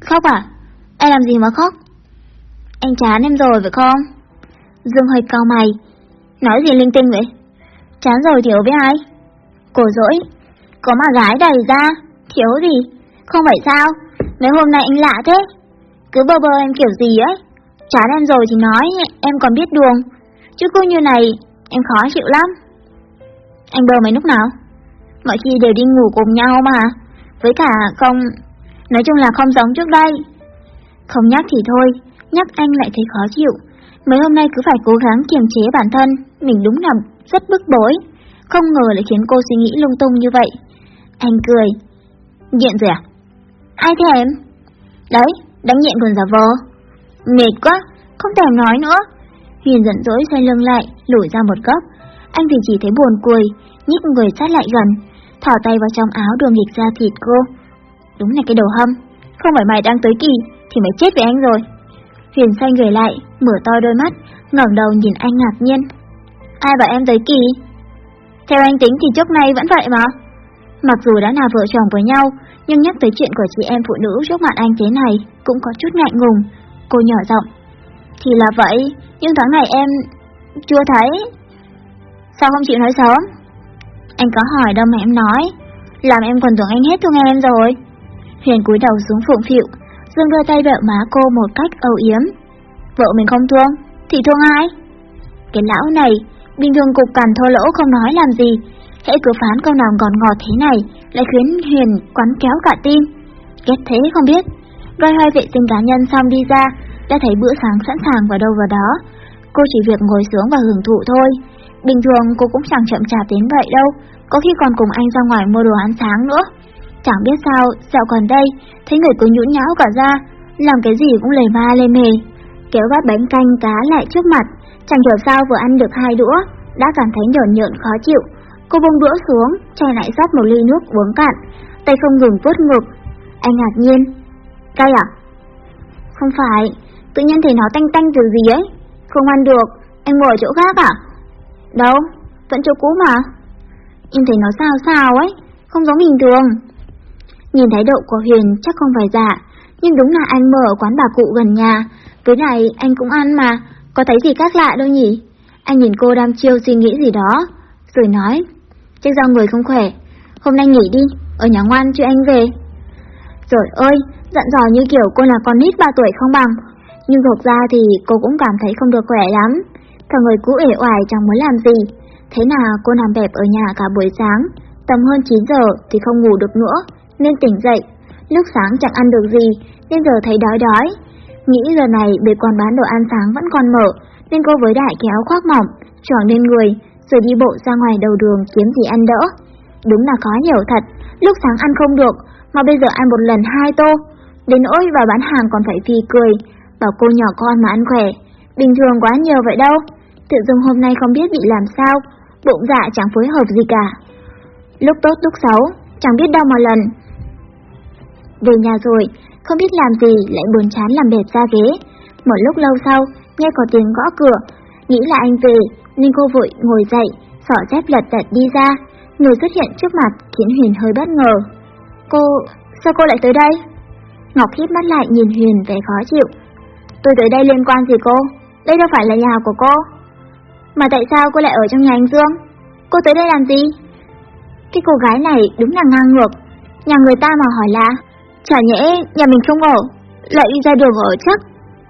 Khóc à? Anh làm gì mà khóc? Anh chán em rồi phải không? Dương hơi cau mày. Nói gì linh tinh vậy? Chán rồi thiếu với ai? Cổ dỗi. Có mà gái đầy ra, thiếu gì? Không phải sao? Mấy hôm nay anh lạ thế. Cứ bơ bơ em kiểu gì ấy. Chán em rồi thì nói, em còn biết đường. Chứ cứ như này, em khó chịu lắm. Anh bơ mấy lúc nào? Mọi khi đều đi ngủ cùng nhau mà. Với cả không... Nói chung là không giống trước đây. Không nhắc thì thôi, nhắc anh lại thấy khó chịu. Mấy hôm nay cứ phải cố gắng kiềm chế bản thân, mình đúng là rất bức bối. Không ngờ lại khiến cô suy nghĩ lung tung như vậy. Anh cười. Nghiện rồi à? Ai thèm? Đấy, đánh nhện còn giả vờ. Mệt quá, không thèm nói nữa. Huyền giận dỗi xoay lưng lại, lủi ra một góc. Anh thì chỉ thấy buồn cười, nhích người sát lại gần, thỏ tay vào trong áo đường nghịch ra thịt cô. Đúng là cái đầu hâm, không phải mày đang tới kỳ, thì mày chết với anh rồi. Huyền xanh người lại, mở to đôi mắt, ngẩng đầu nhìn anh ngạc nhiên. Ai bảo em tới kỳ? Theo anh tính thì trước nay vẫn vậy mà. Mặc dù đã là vợ chồng với nhau, nhưng nhắc tới chuyện của chị em phụ nữ trước mặt anh thế này cũng có chút ngại ngùng. Cô nhỏ giọng. Thì là vậy, nhưng tháng này em chưa thấy. Sao không chịu nói sớm? Anh có hỏi đâu mà em nói. Làm em còn tưởng anh hết thương em rồi. Huyền cúi đầu xuống phụng phịu, Dương đưa tay vợ má cô một cách âu yếm. Vợ mình không thương, thì thương ai? Cái lão này, bình thường cục cằn thô lỗ không nói làm gì, hễ cứ phán câu nào ngọt ngọt thế này, lại khiến Huyền quắn kéo cả tim. Ghét thế không biết. Đôi hai vệ sinh cá nhân xong đi ra, đã thấy bữa sáng sẵn sàng vào đâu vào đó. Cô chỉ việc ngồi xuống và hưởng thụ thôi. Bình thường cô cũng chẳng chậm chạp đến vậy đâu, có khi còn cùng anh ra ngoài mua đồ ăn sáng nữa. Chẳng biết sao, dạo gần đây, thấy người cứ nhũn nhão cả ra, làm cái gì cũng lề ma lề mề. Kéo bát bánh canh cá lại trước mặt, chẳng hiểu sao vừa ăn được hai đũa, đã cảm thấy nhợn nhợn khó chịu. Cô buông đũa xuống, chai lại rót một ly nước uống cạn, tay không ngừng vuốt ngực. Anh ngạc nhiên. Cay à? Không phải, tự nhiên thấy nó tanh tanh từ gì ấy. Không ăn được, anh ngồi ở chỗ khác à? Đâu, vẫn chỗ cũ mà. Em thấy nó sao sao ấy, không giống bình thường. Nhìn thái độ của Huyền chắc không phải giả, nhưng đúng là anh mở ở quán bà cụ gần nhà. Với này anh cũng ăn mà, có thấy gì khác lạ đâu nhỉ? Anh nhìn cô đam chiêu suy nghĩ gì đó, rồi nói, chắc do người không khỏe, hôm nay nghỉ đi, ở nhà ngoan cho anh về. Rồi ơi, dặn dò như kiểu cô là con nít 3 tuổi không bằng, nhưng thực ra thì cô cũng cảm thấy không được khỏe lắm. Cả người cũ ể oải chẳng muốn làm gì. Thế nào cô nằm bẹp ở nhà cả buổi sáng, tầm hơn 9 giờ thì không ngủ được nữa, nên tỉnh dậy. Lúc sáng chẳng ăn được gì, nên giờ thấy đói đói. Nghĩ giờ này bề quán bán đồ ăn sáng vẫn còn mở, nên cô với đại kéo khoác mỏng, tròn lên người, rồi đi bộ ra ngoài đầu đường kiếm gì ăn đỡ. Đúng là khó hiểu thật, lúc sáng ăn không được, mà bây giờ ăn một lần hai tô. Đến nỗi vào bán hàng còn phải phì cười, bảo cô nhỏ con mà ăn khỏe. Bình thường quá nhiều vậy đâu. Tự dưng hôm nay không biết bị làm sao, bụng dạ chẳng phối hợp gì cả. Lúc tốt lúc xấu, chẳng biết đâu mà lần. Về nhà rồi, không biết làm gì lại buồn chán làm bệt ra ghế. Một lúc lâu sau, nghe có tiếng gõ cửa, nghĩ là anh về, nên cô vội ngồi dậy, xỏ dép lật đật đi ra. Người xuất hiện trước mặt khiến Huyền hơi bất ngờ. Cô, sao cô lại tới đây? Ngọc hít mắt lại nhìn Huyền vẻ khó chịu. Tôi tới đây liên quan gì cô? Đây đâu phải là nhà của cô. Mà tại sao cô lại ở trong nhà anh Dương? Cô tới đây làm gì? Cái cô gái này đúng là ngang ngược. Nhà người ta mà hỏi là, chả nhẽ nhà mình không ở, lại đi ra đường ở chắc.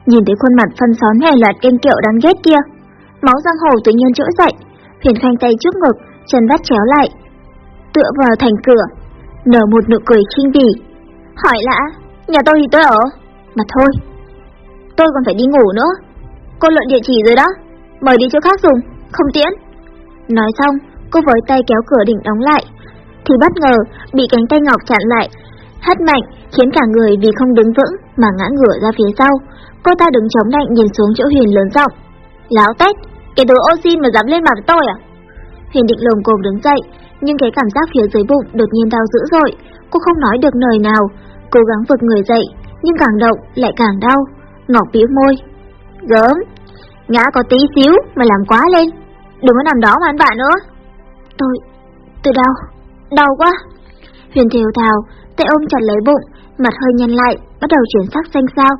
Nhìn thấy khuôn mặt phân xón hề loạt kênh kiệu đáng ghét kia, máu giang hồ tự nhiên trỗi dậy, huyền khanh tay trước ngực, chân bắt chéo lại, tựa vào thành cửa, nở một nụ cười khinh bỉ. Hỏi lạ, nhà tôi thì tôi ở, mà thôi, tôi còn phải đi ngủ nữa. Cô luận địa chỉ rồi đó, mời đi chỗ khác dùng, không tiễn. Nói xong, cô với tay kéo cửa định đóng lại, thì bất ngờ bị cánh tay Ngọc chặn lại, hất mạnh khiến cả người vì không đứng vững mà ngã ngửa ra phía sau. Cô ta đứng chống lạnh nhìn xuống chỗ Huyền lớn giọng, láo tách, cái đồ ô xin mà dám lên mặt tôi à? Huyền định lồm cồm đứng dậy, nhưng cái cảm giác phía dưới bụng đột nhiên đau dữ dội, cô không nói được lời nào, cố gắng vực người dậy, nhưng càng động lại càng đau. Ngọc bĩu môi, gớm, ngã có tí xíu mà làm quá lên, đừng có nằm đó mà ăn bạn nữa. Tôi, tôi đau, đau quá. Huyền thều thào, tay ôm chặt lấy bụng, mặt hơi nhăn lại, bắt đầu chuyển sắc xanh xao.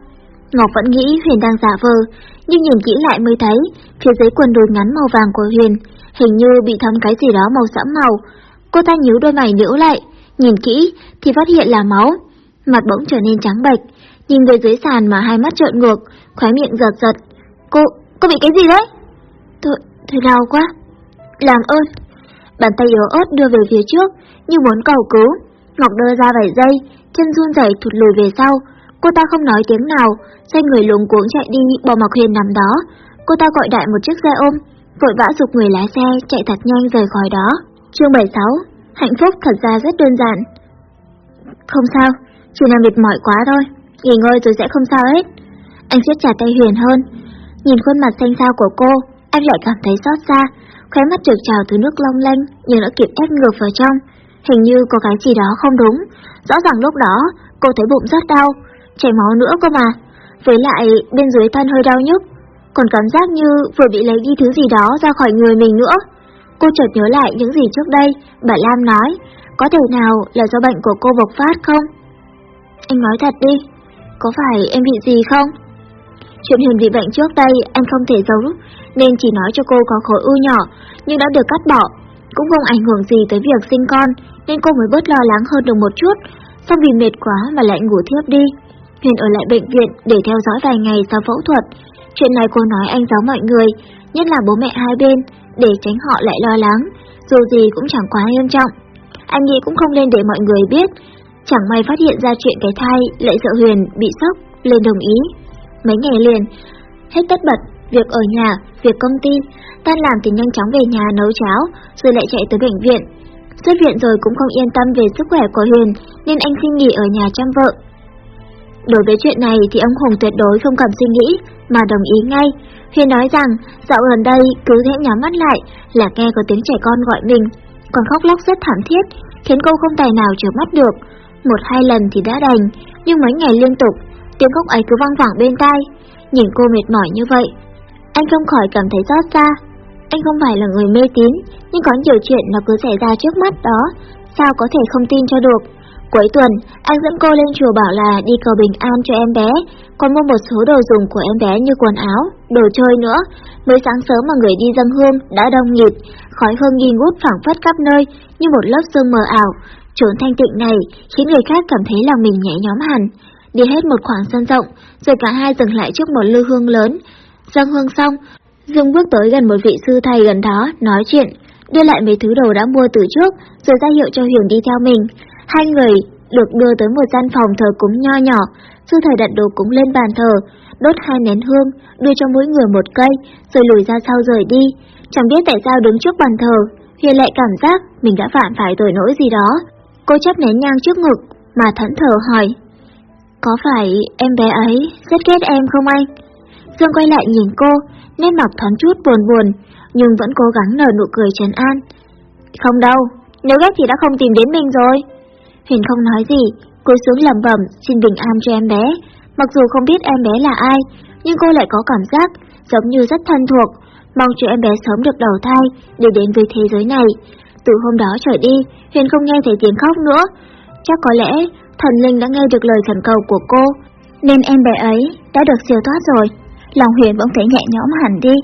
Ngọc vẫn nghĩ Huyền đang giả vờ, nhưng nhìn kỹ lại mới thấy, phía dưới quần đùi ngắn màu vàng của Huyền, hình như bị thấm cái gì đó màu sẫm màu. Cô ta nhíu đôi mày nhíu lại, nhìn kỹ thì phát hiện là máu, mặt bỗng trở nên trắng bệch, nhìn về dưới sàn mà hai mắt trợn ngược, khóe miệng giật giật. Cô, cô bị cái gì đấy? Tôi, tôi đau quá. Làm ơn. Bàn tay yếu ớt đưa về phía trước, như muốn cầu cứu. Ngọc đưa ra vài giây, chân run rẩy thụt lùi về sau, Cô ta không nói tiếng nào, xoay người luống cuống chạy đi, bỏ mặc Huyền nằm đó. Cô ta gọi đại một chiếc xe ôm, vội vã dục người lái xe chạy thật nhanh rời khỏi đó. Chương 76 Hạnh phúc thật ra rất đơn giản. Không sao, chỉ là mệt mỏi quá thôi, nghỉ ngơi rồi sẽ không sao hết. Anh siết chặt tay Huyền hơn, nhìn khuôn mặt xanh xao của cô, anh lại cảm thấy xót xa, khóe mắt trượt trào từ nước long lanh nhưng đã kịp ép ngược vào trong. Hình như có cái gì đó không đúng, rõ ràng lúc đó cô thấy bụng rất đau, chảy máu nữa cơ mà. Với lại bên dưới thân hơi đau nhức, còn cảm giác như vừa bị lấy đi thứ gì đó ra khỏi người mình nữa. Cô chợt nhớ lại những gì trước đây, bà Lam nói, có thể nào là do bệnh của cô bộc phát không? Anh nói thật đi, có phải em bị gì không? Chuyện Huyền bị bệnh trước đây anh không thể giấu, nên chỉ nói cho cô có khối u nhỏ, nhưng đã được cắt bỏ. Cũng không ảnh hưởng gì tới việc sinh con, nên cô mới bớt lo lắng hơn được một chút. Xong vì mệt quá mà lại ngủ thiếp đi. Huyền ở lại bệnh viện để theo dõi vài ngày sau phẫu thuật. Chuyện này cô nói anh giáo mọi người, nhất là bố mẹ hai bên, để tránh họ lại lo lắng. Dù gì cũng chẳng quá nghiêm trọng. Anh nghĩ cũng không nên để mọi người biết. Chẳng may phát hiện ra chuyện cái thai, lại sợ Huyền bị sốc, lên đồng ý. Mấy ngày liền, hết tất bật, việc ở nhà, việc công ty, tan làm thì nhanh chóng về nhà nấu cháo, rồi lại chạy tới bệnh viện. Xuất viện rồi cũng không yên tâm về sức khỏe của Huyền, nên anh xin nghỉ ở nhà chăm vợ. Đối với chuyện này thì ông Hùng tuyệt đối không cần suy nghĩ, mà đồng ý ngay. Huyền nói rằng dạo gần đây cứ thế nhắm mắt lại là nghe có tiếng trẻ con gọi mình, còn khóc lóc rất thảm thiết, khiến cô không tài nào trở mắt được. Một hai lần thì đã đành, nhưng mấy ngày liên tục, tiếng khóc ấy cứ vang vẳng bên tai. Nhìn cô mệt mỏi như vậy, anh không khỏi cảm thấy xót xa. Anh không phải là người mê tín, nhưng có nhiều chuyện nó cứ xảy ra trước mắt đó, sao có thể không tin cho được. Cuối tuần, anh dẫn cô lên chùa bảo là đi cầu bình an cho em bé, còn mua một số đồ dùng của em bé như quần áo, đồ chơi nữa. Mới sáng sớm mà người đi dâng hương đã đông nghịt, khói hương nghi ngút phảng phất khắp nơi như một lớp sương mờ ảo. Trốn thanh tịnh này khiến người khác cảm thấy lòng mình nhẹ nhóm hẳn. Đi hết một khoảng sân rộng, rồi cả hai dừng lại trước một lư hương lớn. Dâng hương xong, Dương bước tới gần một vị sư thầy gần đó, nói chuyện, đưa lại mấy thứ đồ đã mua từ trước, rồi ra hiệu cho Huyền đi theo mình. Hai người được đưa tới một gian phòng thờ cúng nho nhỏ, sư thầy đặt đồ cúng lên bàn thờ, đốt hai nén hương, đưa cho mỗi người một cây, rồi lùi ra sau rời đi. Chẳng biết tại sao đứng trước bàn thờ, Huyền lại cảm giác mình đã phạm phải tội lỗi gì đó. Cô chấp nén nhang trước ngực, mà thẫn thờ hỏi. Có phải em bé ấy rất ghét em không anh? Dương quay lại nhìn cô, nét mặt thoáng chút buồn buồn, nhưng vẫn cố gắng nở nụ cười trấn an. Không đâu, nếu ghét thì đã không tìm đến mình rồi. Huyền không nói gì, cúi xuống lẩm bẩm xin bình an cho em bé. Mặc dù không biết em bé là ai, nhưng cô lại có cảm giác giống như rất thân thuộc, mong cho em bé sớm được đầu thai để đến với thế giới này. Từ hôm đó trở đi, Huyền không nghe thấy tiếng khóc nữa. Chắc có lẽ thần linh đã nghe được lời khẩn cầu của cô, nên em bé ấy đã được siêu thoát rồi. Lòng Huyền bỗng thấy nhẹ nhõm hẳn đi,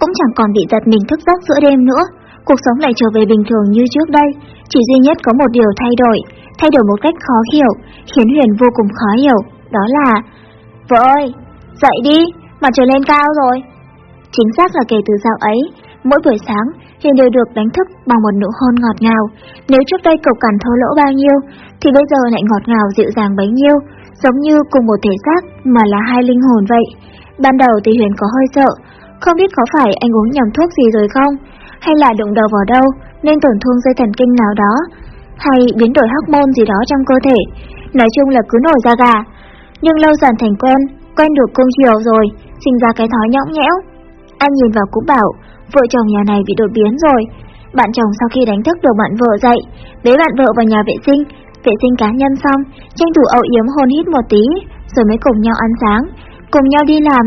cũng chẳng còn bị giật mình thức giấc giữa đêm nữa. Cuộc sống lại trở về bình thường như trước đây, chỉ duy nhất có một điều thay đổi, thay đổi một cách khó hiểu, khiến Huyền vô cùng khó hiểu, đó là Vợ ơi, dậy đi, mặt trời lên cao rồi. Chính xác là kể từ dạo ấy, mỗi buổi sáng Huyền đều được đánh thức bằng một nụ hôn ngọt ngào. Nếu trước đây cậu cằn thô lỗ bao nhiêu, thì bây giờ lại ngọt ngào dịu dàng bấy nhiêu, giống như cùng một thể xác mà là hai linh hồn vậy. Ban đầu thì Huyền có hơi sợ, không biết có phải anh uống nhầm thuốc gì rồi không, hay là đụng đầu vào đâu nên tổn thương dây thần kinh nào đó, hay biến đổi hormone gì đó trong cơ thể. Nói chung là cứ nổi da gà. Nhưng lâu dần thành quen, quen được cương chiều rồi, sinh ra cái thói nhõng nhẽo. Anh nhìn vào cũng bảo, vợ chồng nhà này bị đột biến rồi. Bạn chồng sau khi đánh thức được bạn vợ dậy, bế bạn vợ vào nhà vệ sinh, vệ sinh cá nhân xong, tranh thủ âu yếm hôn hít một tí, rồi mới cùng nhau ăn sáng, cùng nhau đi làm.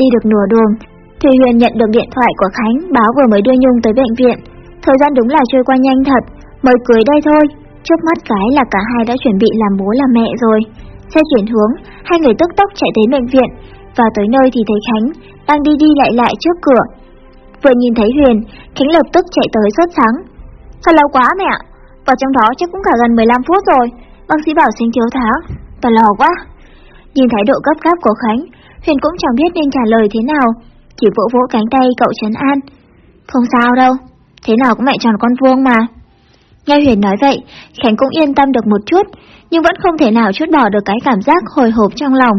Đi được nửa đường, Thùy Huyền nhận được điện thoại của Khánh báo vừa mới đưa Nhung tới bệnh viện. Thời gian đúng là trôi qua nhanh thật, mới cưới đây thôi. Trước mắt cái là cả hai đã chuẩn bị làm bố làm mẹ rồi. Xe chuyển hướng, hai người tức tốc chạy đến bệnh viện, và tới nơi thì thấy Khánh đang đi đi lại lại trước cửa. Vừa nhìn thấy Huyền, Khánh lập tức chạy tới sốt sáng. Sao lâu quá mẹ ạ? Vào trong đó chắc cũng cả gần 15 phút rồi. Bác sĩ bảo sinh thiếu tháng. Tao lò quá. Nhìn thái độ gấp gáp của Khánh, Huyền cũng chẳng biết nên trả lời thế nào, chỉ vỗ vỗ cánh tay cậu trấn an. Không sao đâu, thế nào cũng mẹ tròn con vuông mà. Nghe Huyền nói vậy, Khánh cũng yên tâm được một chút, nhưng vẫn không thể nào chút bỏ được cái cảm giác hồi hộp trong lòng.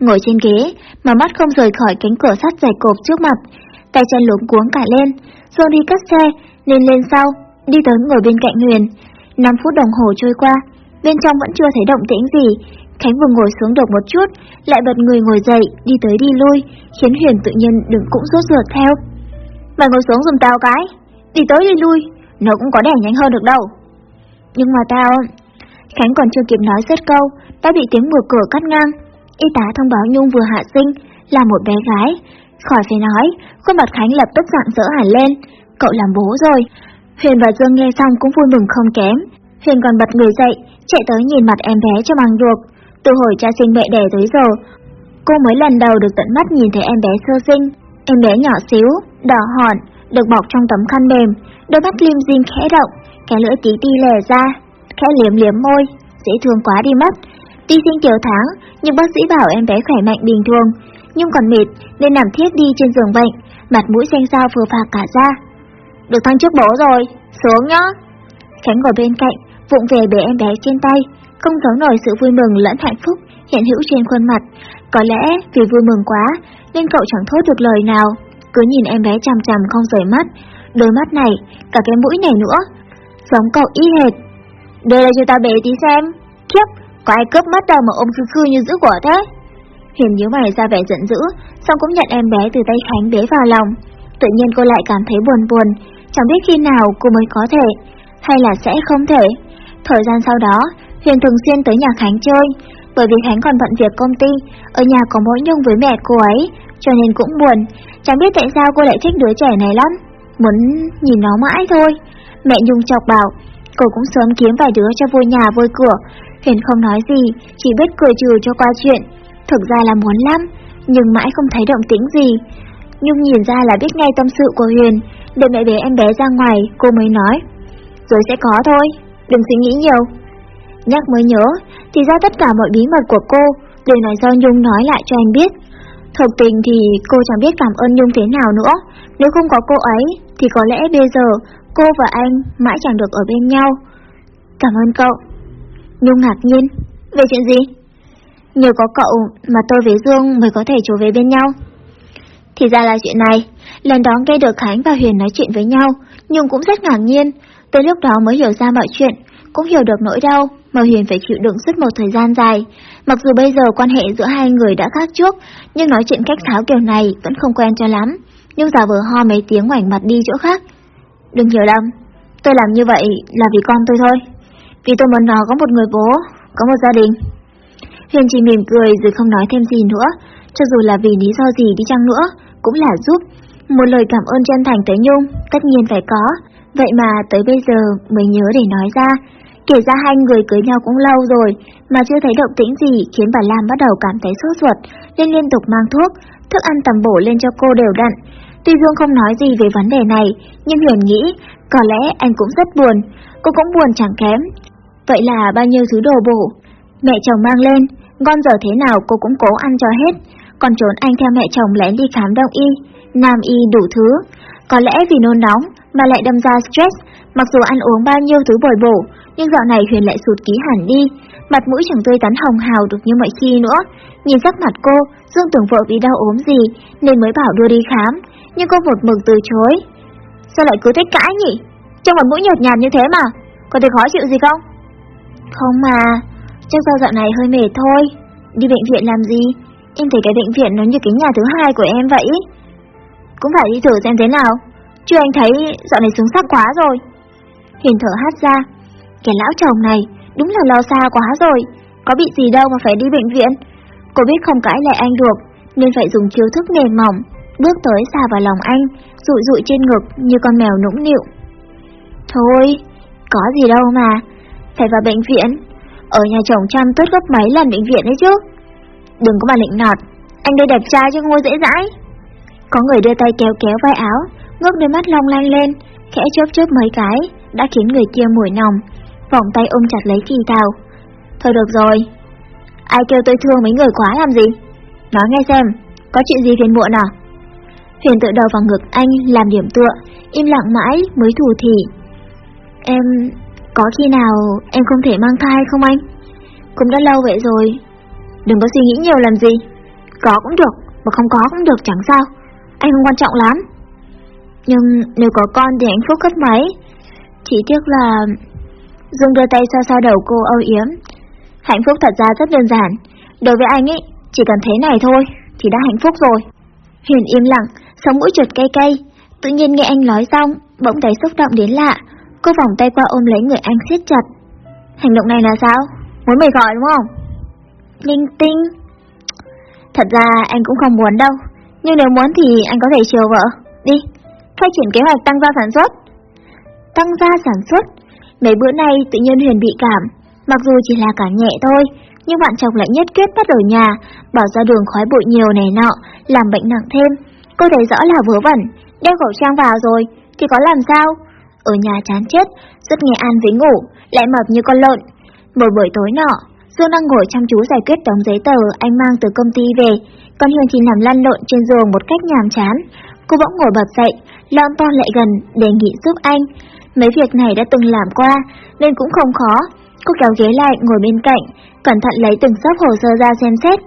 Ngồi trên ghế, mà mắt không rời khỏi cánh cửa sắt dày cộp trước mặt, tay chân luống cuống cả lên, rồi đi cất xe, nên lên sau, đi tới ngồi bên cạnh Huyền. 5 phút đồng hồ trôi qua, bên trong vẫn chưa thấy động tĩnh gì, Khánh vừa ngồi xuống được một chút, lại bật người ngồi dậy, đi tới đi lui, khiến Huyền tự nhiên đừng cũng rốt ruột theo. Mày ngồi xuống giùm tao cái, đi tới đi lui, nó cũng có đẻ nhanh hơn được đâu. Nhưng mà tao... Khánh còn chưa kịp nói hết câu, đã bị tiếng mở cửa cắt ngang. Y tá thông báo Nhung vừa hạ sinh, là một bé gái. Khỏi phải nói, khuôn mặt Khánh lập tức dạng dỡ hẳn lên. Cậu làm bố rồi. Huyền và Dương nghe xong cũng vui mừng không kém. Huyền còn bật người dậy, chạy tới nhìn mặt em bé cho bằng ruột. Từ hồi cha sinh mẹ đẻ tới giờ, cô mới lần đầu được tận mắt nhìn thấy em bé sơ sinh. Em bé nhỏ xíu, đỏ hòn, được bọc trong tấm khăn mềm, đôi mắt lim dim khẽ động, cái lưỡi tí ti lè ra, khẽ liếm liếm môi, dễ thương quá đi mất. tuy sinh chiều tháng, nhưng bác sĩ bảo em bé khỏe mạnh bình thường, nhưng còn mệt nên nằm thiết đi trên giường bệnh, mặt mũi xanh xao vừa phạc cả ra. Được thăng chức bố rồi, xuống nhá. Khánh ngồi bên cạnh, vụng về bế em bé trên tay, không giấu nổi sự vui mừng lẫn hạnh phúc hiện hữu trên khuôn mặt. Có lẽ vì vui mừng quá nên cậu chẳng thốt được lời nào, cứ nhìn em bé chằm chằm không rời mắt. Đôi mắt này, cả cái mũi này nữa, giống cậu y hệt. Đưa đây cho ta bé tí xem. Khiếp, có ai cướp mắt đâu mà ôm khư khư như giữ của thế? Hiền nhíu mày ra vẻ giận dữ, xong cũng nhận em bé từ tay Khánh bế vào lòng. Tự nhiên cô lại cảm thấy buồn buồn, chẳng biết khi nào cô mới có thể, hay là sẽ không thể. Thời gian sau đó, Huyền thường xuyên tới nhà Khánh chơi, bởi vì Khánh còn bận việc công ty, ở nhà có mỗi Nhung với mẹ cô ấy, cho nên cũng buồn. Chẳng biết tại sao cô lại thích đứa trẻ này lắm, muốn nhìn nó mãi thôi. Mẹ Nhung chọc bảo, cô cũng sớm kiếm vài đứa cho vui nhà vui cửa. Huyền không nói gì, chỉ biết cười trừ cho qua chuyện. Thực ra là muốn lắm, nhưng mãi không thấy động tĩnh gì. Nhung nhìn ra là biết ngay tâm sự của Huyền, để mẹ bế em bé ra ngoài, cô mới nói. Rồi sẽ có thôi, đừng suy nghĩ nhiều. Nhắc mới nhớ, thì ra tất cả mọi bí mật của cô đều là do Nhung nói lại cho anh biết. Thực tình thì cô chẳng biết cảm ơn Nhung thế nào nữa, nếu không có cô ấy thì có lẽ bây giờ cô và anh mãi chẳng được ở bên nhau. Cảm ơn cậu. Nhung ngạc nhiên, về chuyện gì? Nhờ có cậu mà tôi với Dương mới có thể trở về bên nhau. Thì ra là chuyện này, lần đó nghe được Khánh và Huyền nói chuyện với nhau, Nhung cũng rất ngạc nhiên, tới lúc đó mới hiểu ra mọi chuyện, cũng hiểu được nỗi đau mà Huyền phải chịu đựng suốt một thời gian dài. Mặc dù bây giờ quan hệ giữa hai người đã khác trước, nhưng nói chuyện cách sáo kiểu này vẫn không quen cho lắm. Nhưng giả vờ ho mấy tiếng ngoảnh mặt đi chỗ khác. Đừng hiểu lầm, tôi làm như vậy là vì con tôi thôi. Vì tôi muốn nó có một người bố, có một gia đình. Huyền chỉ mỉm cười rồi không nói thêm gì nữa, cho dù là vì lý do gì đi chăng nữa, cũng là giúp. Một lời cảm ơn chân thành tới Nhung, tất nhiên phải có, vậy mà tới bây giờ mới nhớ để nói ra. Kể ra hai người cưới nhau cũng lâu rồi, mà chưa thấy động tĩnh gì khiến bà Lam bắt đầu cảm thấy sốt ruột, nên liên tục mang thuốc, thức ăn tầm bổ lên cho cô đều đặn. Tuy Dương không nói gì về vấn đề này, nhưng Huyền nghĩ, có lẽ anh cũng rất buồn, cô cũng buồn chẳng kém. Vậy là bao nhiêu thứ đồ bổ, mẹ chồng mang lên, ngon giờ thế nào cô cũng cố ăn cho hết, còn trốn anh theo mẹ chồng lén đi khám đông y, nam y đủ thứ. Có lẽ vì nôn nóng mà lại đâm ra stress, mặc dù ăn uống bao nhiêu thứ bồi bổ, nhưng dạo này Huyền lại sụt ký hẳn đi, mặt mũi chẳng tươi tắn hồng hào được như mọi khi nữa. Nhìn sắc mặt cô, Dương tưởng vợ bị đau ốm gì nên mới bảo đưa đi khám, nhưng cô một mực từ chối. Sao lại cứ thích cãi nhỉ? Trong mặt mũi nhợt nhạt như thế mà, có thể khó chịu gì không? Không mà, chắc do dạo này hơi mệt thôi. Đi bệnh viện làm gì? Em thấy cái bệnh viện nó như cái nhà thứ hai của em vậy. Cũng phải đi thử xem thế nào. Chứ anh thấy dạo này sướng sắc quá rồi. Hiền thở hát ra. Cái lão chồng này đúng là lo xa quá rồi. Có bị gì đâu mà phải đi bệnh viện. Cô biết không cãi lại anh được, nên phải dùng chiêu thức mềm mỏng, bước tới xà vào lòng anh, rụi rụi trên ngực như con mèo nũng nịu. Thôi, có gì đâu mà, phải vào bệnh viện. Ở nhà chồng chăm tốt gấp mấy lần bệnh viện đấy chứ. Đừng có mà lịnh nọt, anh đây đẹp trai chứ ngôi dễ dãi. Có người đưa tay kéo kéo vai áo, ngước đôi mắt long lanh lên, khẽ chớp chớp mấy cái, đã khiến người kia mùi nồng vòng tay ôm chặt lấy kỳ Thảo. Thôi được rồi, ai kêu tôi thương mấy người quá làm gì? Nói nghe xem, có chuyện gì phiền muộn à? Huyền tự đầu vào ngực anh làm điểm tựa, im lặng mãi mới thủ thỉ. Em... có khi nào em không thể mang thai không anh? Cũng đã lâu vậy rồi. Đừng có suy nghĩ nhiều làm gì. Có cũng được, mà không có cũng được chẳng sao. Anh không quan trọng lắm. Nhưng nếu có con thì hạnh phúc gấp mấy. Chỉ tiếc là... Dương đưa tay xoa xoa đầu cô âu yếm. Hạnh phúc thật ra rất đơn giản. Đối với anh ấy, chỉ cần thế này thôi, thì đã hạnh phúc rồi. Huyền im lặng, sống mũi chuột cay cay. Tự nhiên nghe anh nói xong, bỗng thấy xúc động đến lạ. Cô vòng tay qua ôm lấy người anh siết chặt. Hành động này là sao? Muốn mày gọi đúng không? Linh tinh. Thật ra anh cũng không muốn đâu, nhưng nếu muốn thì anh có thể chiều vợ. Đi, khai triển kế hoạch tăng gia sản xuất. Tăng gia sản xuất? Mấy bữa nay tự nhiên Huyền bị cảm, mặc dù chỉ là cảm nhẹ thôi, nhưng bạn chồng lại nhất quyết bắt ở nhà, bỏ ra đường khói bụi nhiều này nọ, làm bệnh nặng thêm. Cô thấy rõ là vớ vẩn, đeo khẩu trang vào rồi, thì có làm sao? Ở nhà chán chết, rất nghe an với ngủ, lại mập như con lợn. Một buổi tối nọ, Dương đang ngồi chăm chú giải quyết đống giấy tờ anh mang từ công ty về, còn Huyền thì nằm lăn lộn trên giường một cách nhàm chán. Cô bỗng ngồi bật dậy, lon ton lại gần, đề nghị giúp anh. Mấy việc này đã từng làm qua, nên cũng không khó. Cô kéo ghế lại ngồi bên cạnh, cẩn thận lấy từng sắp hồ sơ ra xem xét,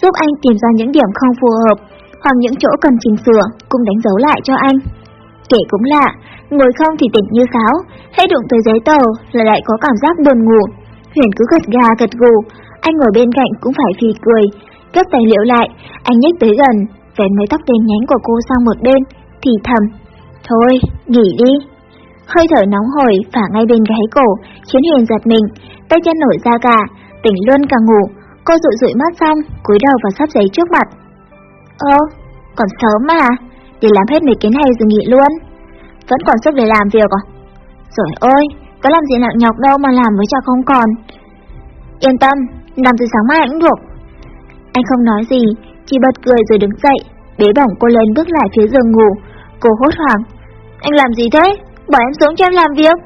giúp anh tìm ra những điểm không phù hợp, hoặc những chỗ cần chỉnh sửa, cũng đánh dấu lại cho anh. Kể cũng lạ, ngồi không thì tỉnh như sáo, hay đụng tới giấy tờ là lại có cảm giác buồn ngủ. Huyền cứ gật gà gật gù, anh ngồi bên cạnh cũng phải phì cười, gấp tài liệu lại, anh nhích tới gần, vén mấy tóc đen nhánh của cô sang một bên, thì thầm, thôi, nghỉ đi. Hơi thở nóng hổi phả ngay bên gáy cổ, khiến Huyền giật mình, tay chân nổi da gà, tỉnh luôn cả ngủ. Cô dụi dụi mắt xong, cúi đầu vào sắp giấy trước mặt. Ơ, còn sớm mà, để làm hết mấy cái này rồi nghỉ luôn. Vẫn còn sức để làm việc à? Rồi ơi, có làm gì nặng nhọc đâu mà làm với chả không còn. Yên tâm, làm từ sáng mai cũng được. Anh không nói gì, chỉ bật cười rồi đứng dậy, bế bỏng cô lên bước lại phía giường ngủ. Cô hốt hoảng. Anh làm gì thế? Bỏ em xuống cho em làm việc.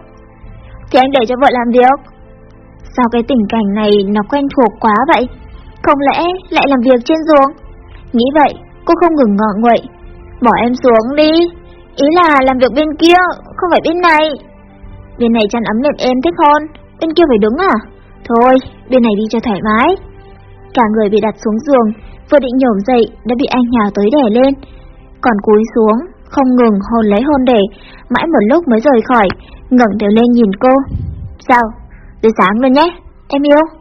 Thì anh để cho vợ làm việc. Sao cái tình cảnh này nó quen thuộc quá vậy? Không lẽ lại làm việc trên giường? Nghĩ vậy, cô không ngừng ngọ nguậy. Bỏ em xuống đi. Ý là làm việc bên kia, không phải bên này. Bên này chăn ấm nệm em thích hơn, bên kia phải đứng à? Thôi, bên này đi cho thoải mái. Cả người bị đặt xuống giường, vừa định nhổm dậy đã bị anh nhào tới đè lên. Còn cúi xuống, không ngừng hôn lấy hôn để, mãi một lúc mới rời khỏi, ngẩng đầu lên nhìn cô. Sao? Tới sáng luôn nhé, em yêu.